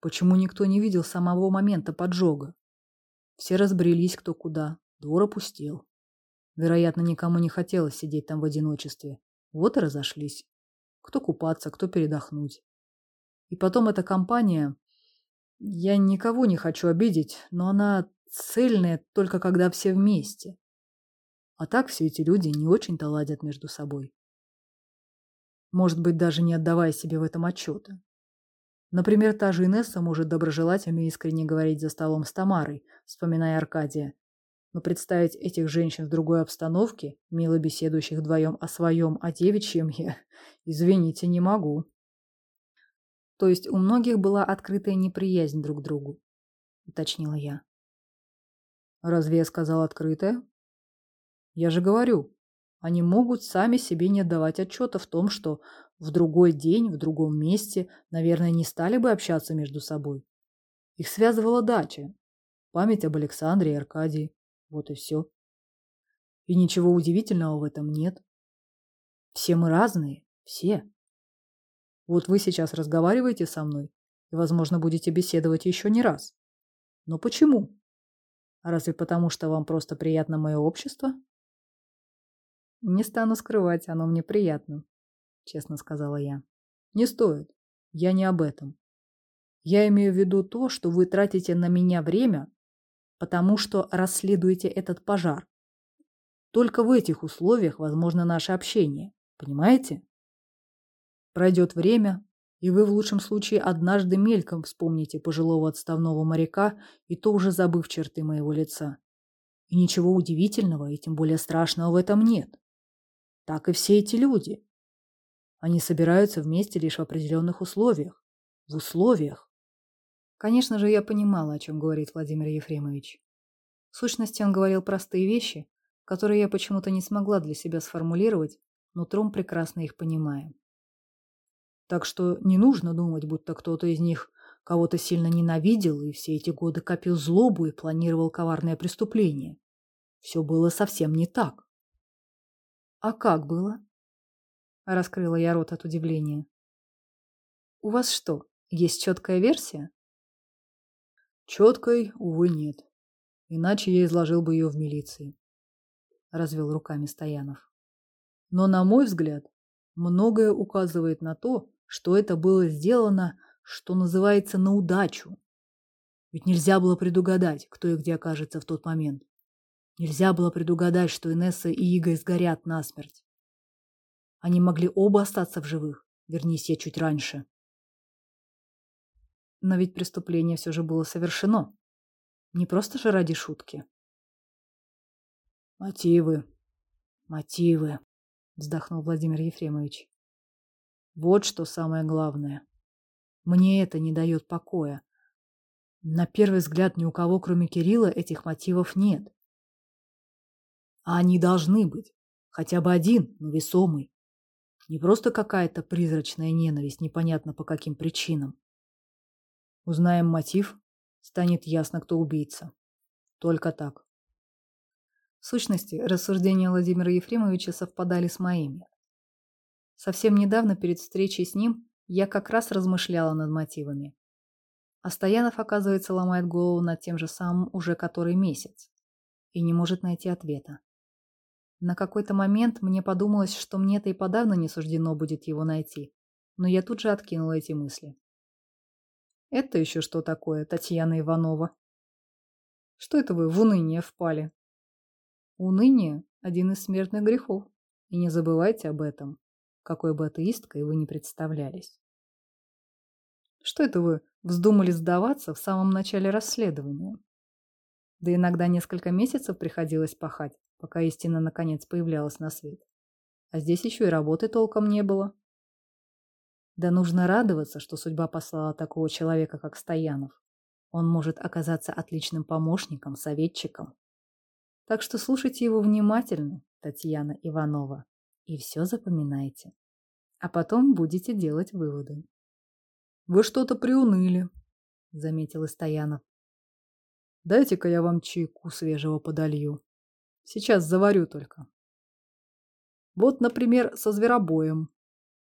Почему никто не видел самого момента поджога? Все разбрелись кто куда, двор опустел. Вероятно, никому не хотелось сидеть там в одиночестве, вот и разошлись. Кто купаться, кто передохнуть. И потом эта компания... Я никого не хочу обидеть, но она цельная только когда все вместе. А так все эти люди не очень-то ладят между собой. Может быть, даже не отдавая себе в этом отчета. Например, та же Инесса может доброжелательно и искренне говорить за столом с Тамарой, вспоминая Аркадия, но представить этих женщин в другой обстановке, мило беседующих вдвоем о своем, о девичьем, я, <laughs> извините, не могу. То есть у многих была открытая неприязнь друг к другу, уточнила я. Разве я сказал открытая? Я же говорю, они могут сами себе не отдавать отчета в том, что в другой день, в другом месте, наверное, не стали бы общаться между собой. Их связывала дача, память об Александре и Аркадии. Вот и все. И ничего удивительного в этом нет. Все мы разные, все. Вот вы сейчас разговариваете со мной и, возможно, будете беседовать еще не раз. Но почему? Разве потому, что вам просто приятно мое общество? Не стану скрывать, оно мне приятно, честно сказала я. Не стоит. Я не об этом. Я имею в виду то, что вы тратите на меня время, потому что расследуете этот пожар. Только в этих условиях возможно наше общение. Понимаете? Пройдет время, и вы в лучшем случае однажды мельком вспомните пожилого отставного моряка и то уже забыв черты моего лица. И ничего удивительного и тем более страшного в этом нет. Так и все эти люди. Они собираются вместе лишь в определенных условиях. В условиях. Конечно же, я понимала, о чем говорит Владимир Ефремович. В сущности, он говорил простые вещи, которые я почему-то не смогла для себя сформулировать, но тром прекрасно их понимаю. Так что не нужно думать, будто кто-то из них кого-то сильно ненавидел и все эти годы копил злобу и планировал коварное преступление. Все было совсем не так. «А как было?» Раскрыла я рот от удивления. «У вас что, есть четкая версия?» «Четкой, увы, нет. Иначе я изложил бы ее в милиции», — развел руками Стоянов. «Но, на мой взгляд, многое указывает на то, что это было сделано, что называется, на удачу. Ведь нельзя было предугадать, кто и где окажется в тот момент. Нельзя было предугадать, что Инесса и Иго сгорят насмерть. Они могли оба остаться в живых, вернись я чуть раньше. Но ведь преступление все же было совершено. Не просто же ради шутки. Мотивы. Мотивы, вздохнул Владимир Ефремович. Вот что самое главное. Мне это не дает покоя. На первый взгляд ни у кого, кроме Кирилла, этих мотивов нет. А они должны быть. Хотя бы один, но весомый. Не просто какая-то призрачная ненависть, непонятно по каким причинам. Узнаем мотив, станет ясно, кто убийца. Только так. В сущности, рассуждения Владимира Ефремовича совпадали с моими. Совсем недавно, перед встречей с ним, я как раз размышляла над мотивами. А Стоянов, оказывается, ломает голову над тем же самым уже который месяц и не может найти ответа. На какой-то момент мне подумалось, что мне-то и подавно не суждено будет его найти, но я тут же откинула эти мысли. Это еще что такое, Татьяна Иванова? Что это вы в уныние впали? Уныние – один из смертных грехов, и не забывайте об этом, какой бы атеисткой вы не представлялись. Что это вы вздумали сдаваться в самом начале расследования? Да иногда несколько месяцев приходилось пахать, пока истина наконец появлялась на свет. А здесь еще и работы толком не было. Да нужно радоваться, что судьба послала такого человека, как Стоянов. Он может оказаться отличным помощником, советчиком. Так что слушайте его внимательно, Татьяна Иванова, и все запоминайте. А потом будете делать выводы. «Вы что-то приуныли», — заметил Стоянов. «Дайте-ка я вам чайку свежего подолью». Сейчас заварю только. Вот, например, со зверобоем.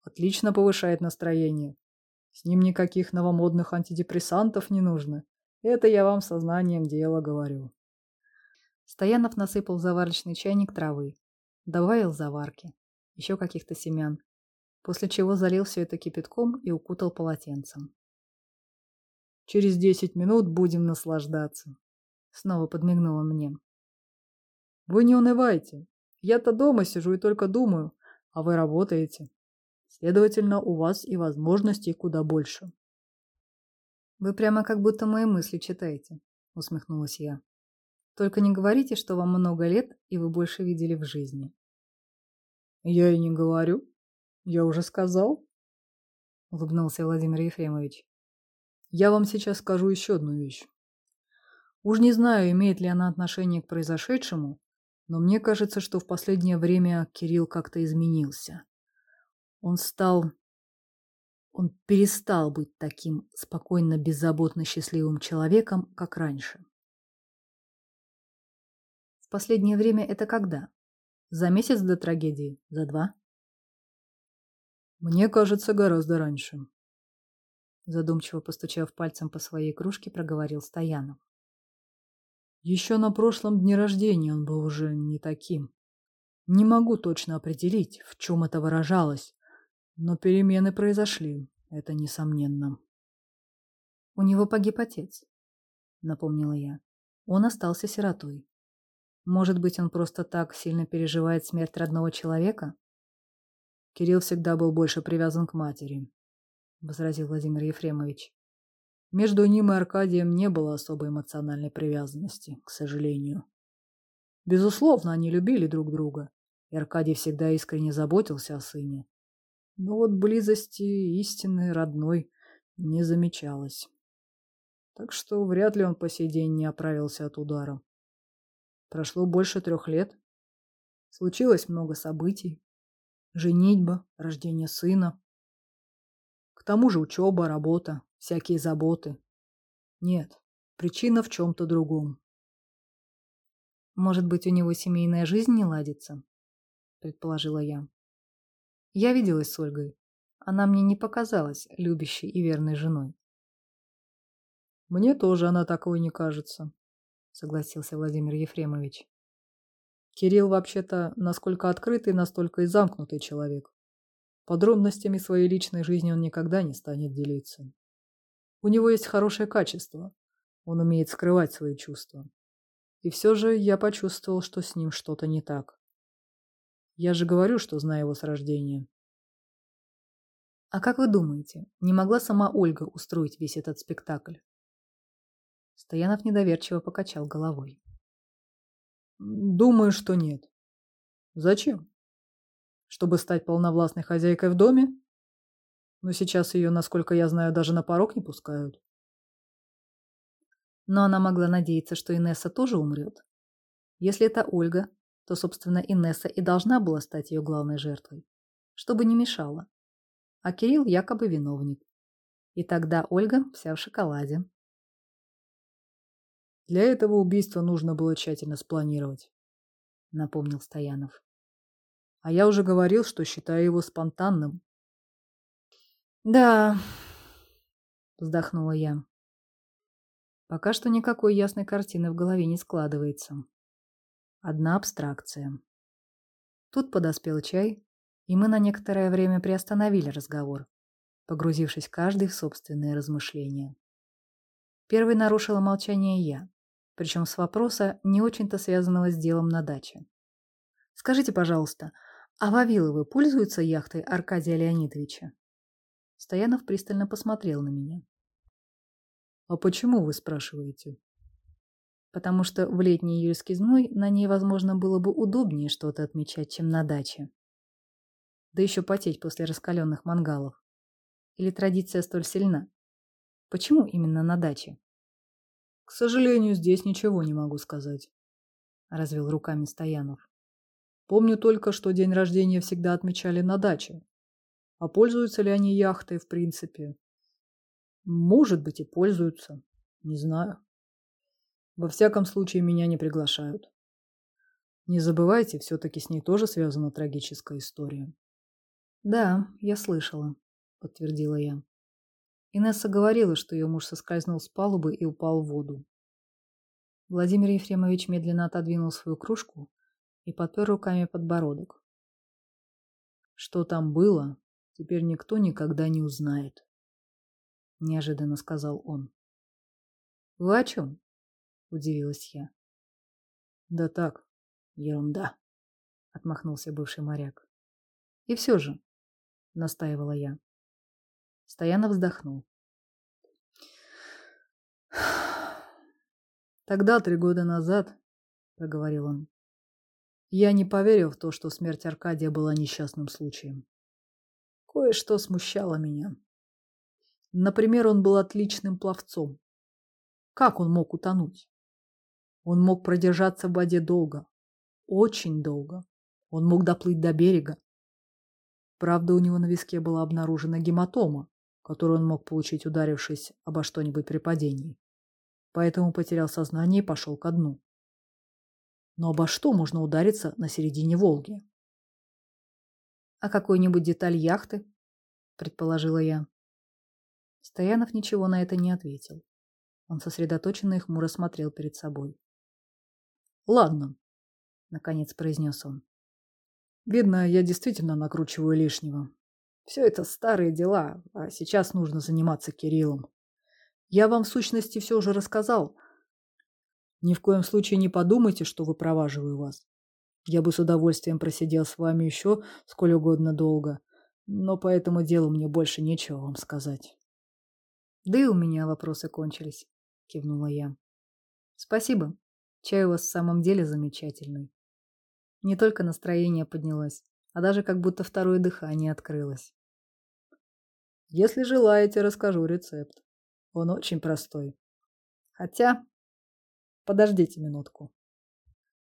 Отлично повышает настроение. С ним никаких новомодных антидепрессантов не нужно. Это я вам сознанием дела говорю. Стоянов насыпал в заварочный чайник травы. Добавил заварки. Еще каких-то семян. После чего залил все это кипятком и укутал полотенцем. Через десять минут будем наслаждаться. Снова подмигнул мне. Вы не унывайте. Я-то дома сижу и только думаю, а вы работаете. Следовательно, у вас и возможностей куда больше. Вы прямо как будто мои мысли читаете, усмехнулась я. Только не говорите, что вам много лет и вы больше видели в жизни. Я и не говорю. Я уже сказал. улыбнулся Владимир Ефремович. Я вам сейчас скажу еще одну вещь. Уж не знаю, имеет ли она отношение к произошедшему, но мне кажется, что в последнее время Кирилл как-то изменился. Он стал... Он перестал быть таким спокойно, беззаботно счастливым человеком, как раньше. В последнее время это когда? За месяц до трагедии? За два? Мне кажется, гораздо раньше. Задумчиво постучав пальцем по своей кружке, проговорил Стоянов. Еще на прошлом дне рождения он был уже не таким. Не могу точно определить, в чем это выражалось, но перемены произошли, это несомненно. У него погиб отец, напомнила я. Он остался сиротой. Может быть, он просто так сильно переживает смерть родного человека? Кирилл всегда был больше привязан к матери, возразил Владимир Ефремович. Между ним и Аркадием не было особой эмоциональной привязанности, к сожалению. Безусловно, они любили друг друга, и Аркадий всегда искренне заботился о сыне. Но вот близости истинной, родной, не замечалось. Так что вряд ли он по сей день не оправился от удара. Прошло больше трех лет. Случилось много событий. Женитьба, рождение сына. К тому же учеба, работа, всякие заботы. Нет, причина в чем-то другом. Может быть, у него семейная жизнь не ладится? Предположила я. Я виделась с Ольгой. Она мне не показалась любящей и верной женой. Мне тоже она такой не кажется, согласился Владимир Ефремович. Кирилл вообще-то насколько открытый, настолько и замкнутый человек. Подробностями своей личной жизни он никогда не станет делиться. У него есть хорошее качество. Он умеет скрывать свои чувства. И все же я почувствовал, что с ним что-то не так. Я же говорю, что знаю его с рождения. А как вы думаете, не могла сама Ольга устроить весь этот спектакль? Стоянов недоверчиво покачал головой. Думаю, что нет. Зачем? Чтобы стать полновластной хозяйкой в доме? Но сейчас ее, насколько я знаю, даже на порог не пускают. Но она могла надеяться, что Инесса тоже умрет. Если это Ольга, то, собственно, Инесса и должна была стать ее главной жертвой, чтобы не мешала. А Кирилл якобы виновник. И тогда Ольга вся в шоколаде. Для этого убийства нужно было тщательно спланировать, напомнил Стоянов. А я уже говорил, что считаю его спонтанным. Да, вздохнула я. Пока что никакой ясной картины в голове не складывается. Одна абстракция. Тут подоспел чай, и мы на некоторое время приостановили разговор, погрузившись каждый в собственные размышления. Первый нарушила молчание я причем с вопроса, не очень-то связанного с делом на даче. «Скажите, пожалуйста, а Вавиловы пользуются яхтой Аркадия Леонидовича?» Стоянов пристально посмотрел на меня. «А почему вы спрашиваете?» «Потому что в летний июльский зной на ней, возможно, было бы удобнее что-то отмечать, чем на даче. Да еще потеть после раскаленных мангалов. Или традиция столь сильна? Почему именно на даче?» К сожалению, здесь ничего не могу сказать. Развел руками Стоянов. Помню только, что день рождения всегда отмечали на даче. А пользуются ли они яхтой, в принципе? Может быть, и пользуются. Не знаю. Во всяком случае, меня не приглашают. Не забывайте, все-таки с ней тоже связана трагическая история. Да, я слышала, подтвердила я. Инесса говорила, что ее муж соскользнул с палубы и упал в воду. Владимир Ефремович медленно отодвинул свою кружку и подпер руками подбородок. «Что там было, теперь никто никогда не узнает», — неожиданно сказал он. «Вы о чем?» — удивилась я. «Да так, ерунда», — отмахнулся бывший моряк. «И все же», — настаивала я, Стоянов вздохнул. Тогда, три года назад, — проговорил он, — я не поверил в то, что смерть Аркадия была несчастным случаем. Кое-что смущало меня. Например, он был отличным пловцом. Как он мог утонуть? Он мог продержаться в воде долго, очень долго. Он мог доплыть до берега. Правда, у него на виске была обнаружена гематома, которую он мог получить, ударившись обо что-нибудь при падении. Поэтому потерял сознание и пошел ко дну. Но обо что можно удариться на середине Волги? «А какой-нибудь деталь яхты?» – предположила я. Стоянов ничего на это не ответил. Он сосредоточенно и хмуро смотрел перед собой. «Ладно», — наконец произнес он. «Видно, я действительно накручиваю лишнего. Все это старые дела, а сейчас нужно заниматься Кириллом. Я вам в сущности все уже рассказал. Ни в коем случае не подумайте, что выпроваживаю вас. Я бы с удовольствием просидел с вами еще сколь угодно долго, но по этому делу мне больше нечего вам сказать. Да и у меня вопросы кончились, кивнула я. Спасибо. Чай у вас в самом деле замечательный. Не только настроение поднялось, а даже как будто второе дыхание открылось. Если желаете, расскажу рецепт. Он очень простой. Хотя... Подождите минутку.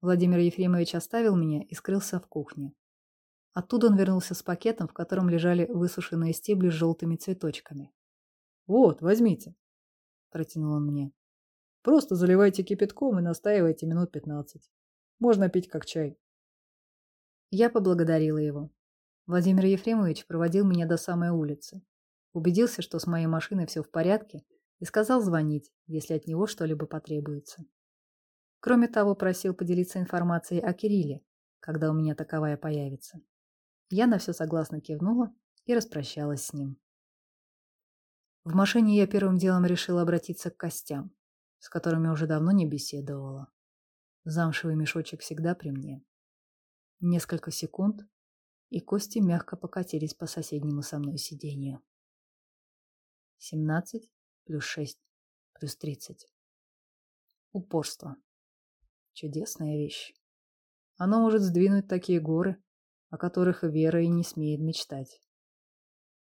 Владимир Ефремович оставил меня и скрылся в кухне. Оттуда он вернулся с пакетом, в котором лежали высушенные стебли с желтыми цветочками. «Вот, возьмите», — протянул он мне. «Просто заливайте кипятком и настаивайте минут пятнадцать. Можно пить как чай». Я поблагодарила его. Владимир Ефремович проводил меня до самой улицы. Убедился, что с моей машиной все в порядке, и сказал звонить, если от него что-либо потребуется. Кроме того, просил поделиться информацией о Кирилле, когда у меня таковая появится. Я на все согласно кивнула и распрощалась с ним. В машине я первым делом решила обратиться к костям, с которыми уже давно не беседовала. Замшевый мешочек всегда при мне. Несколько секунд, и кости мягко покатились по соседнему со мной сиденью. 17 плюс 6 плюс 30. Упорство. Чудесная вещь. Оно может сдвинуть такие горы, о которых вера и не смеет мечтать.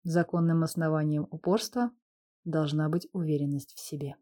Законным основанием упорства должна быть уверенность в себе.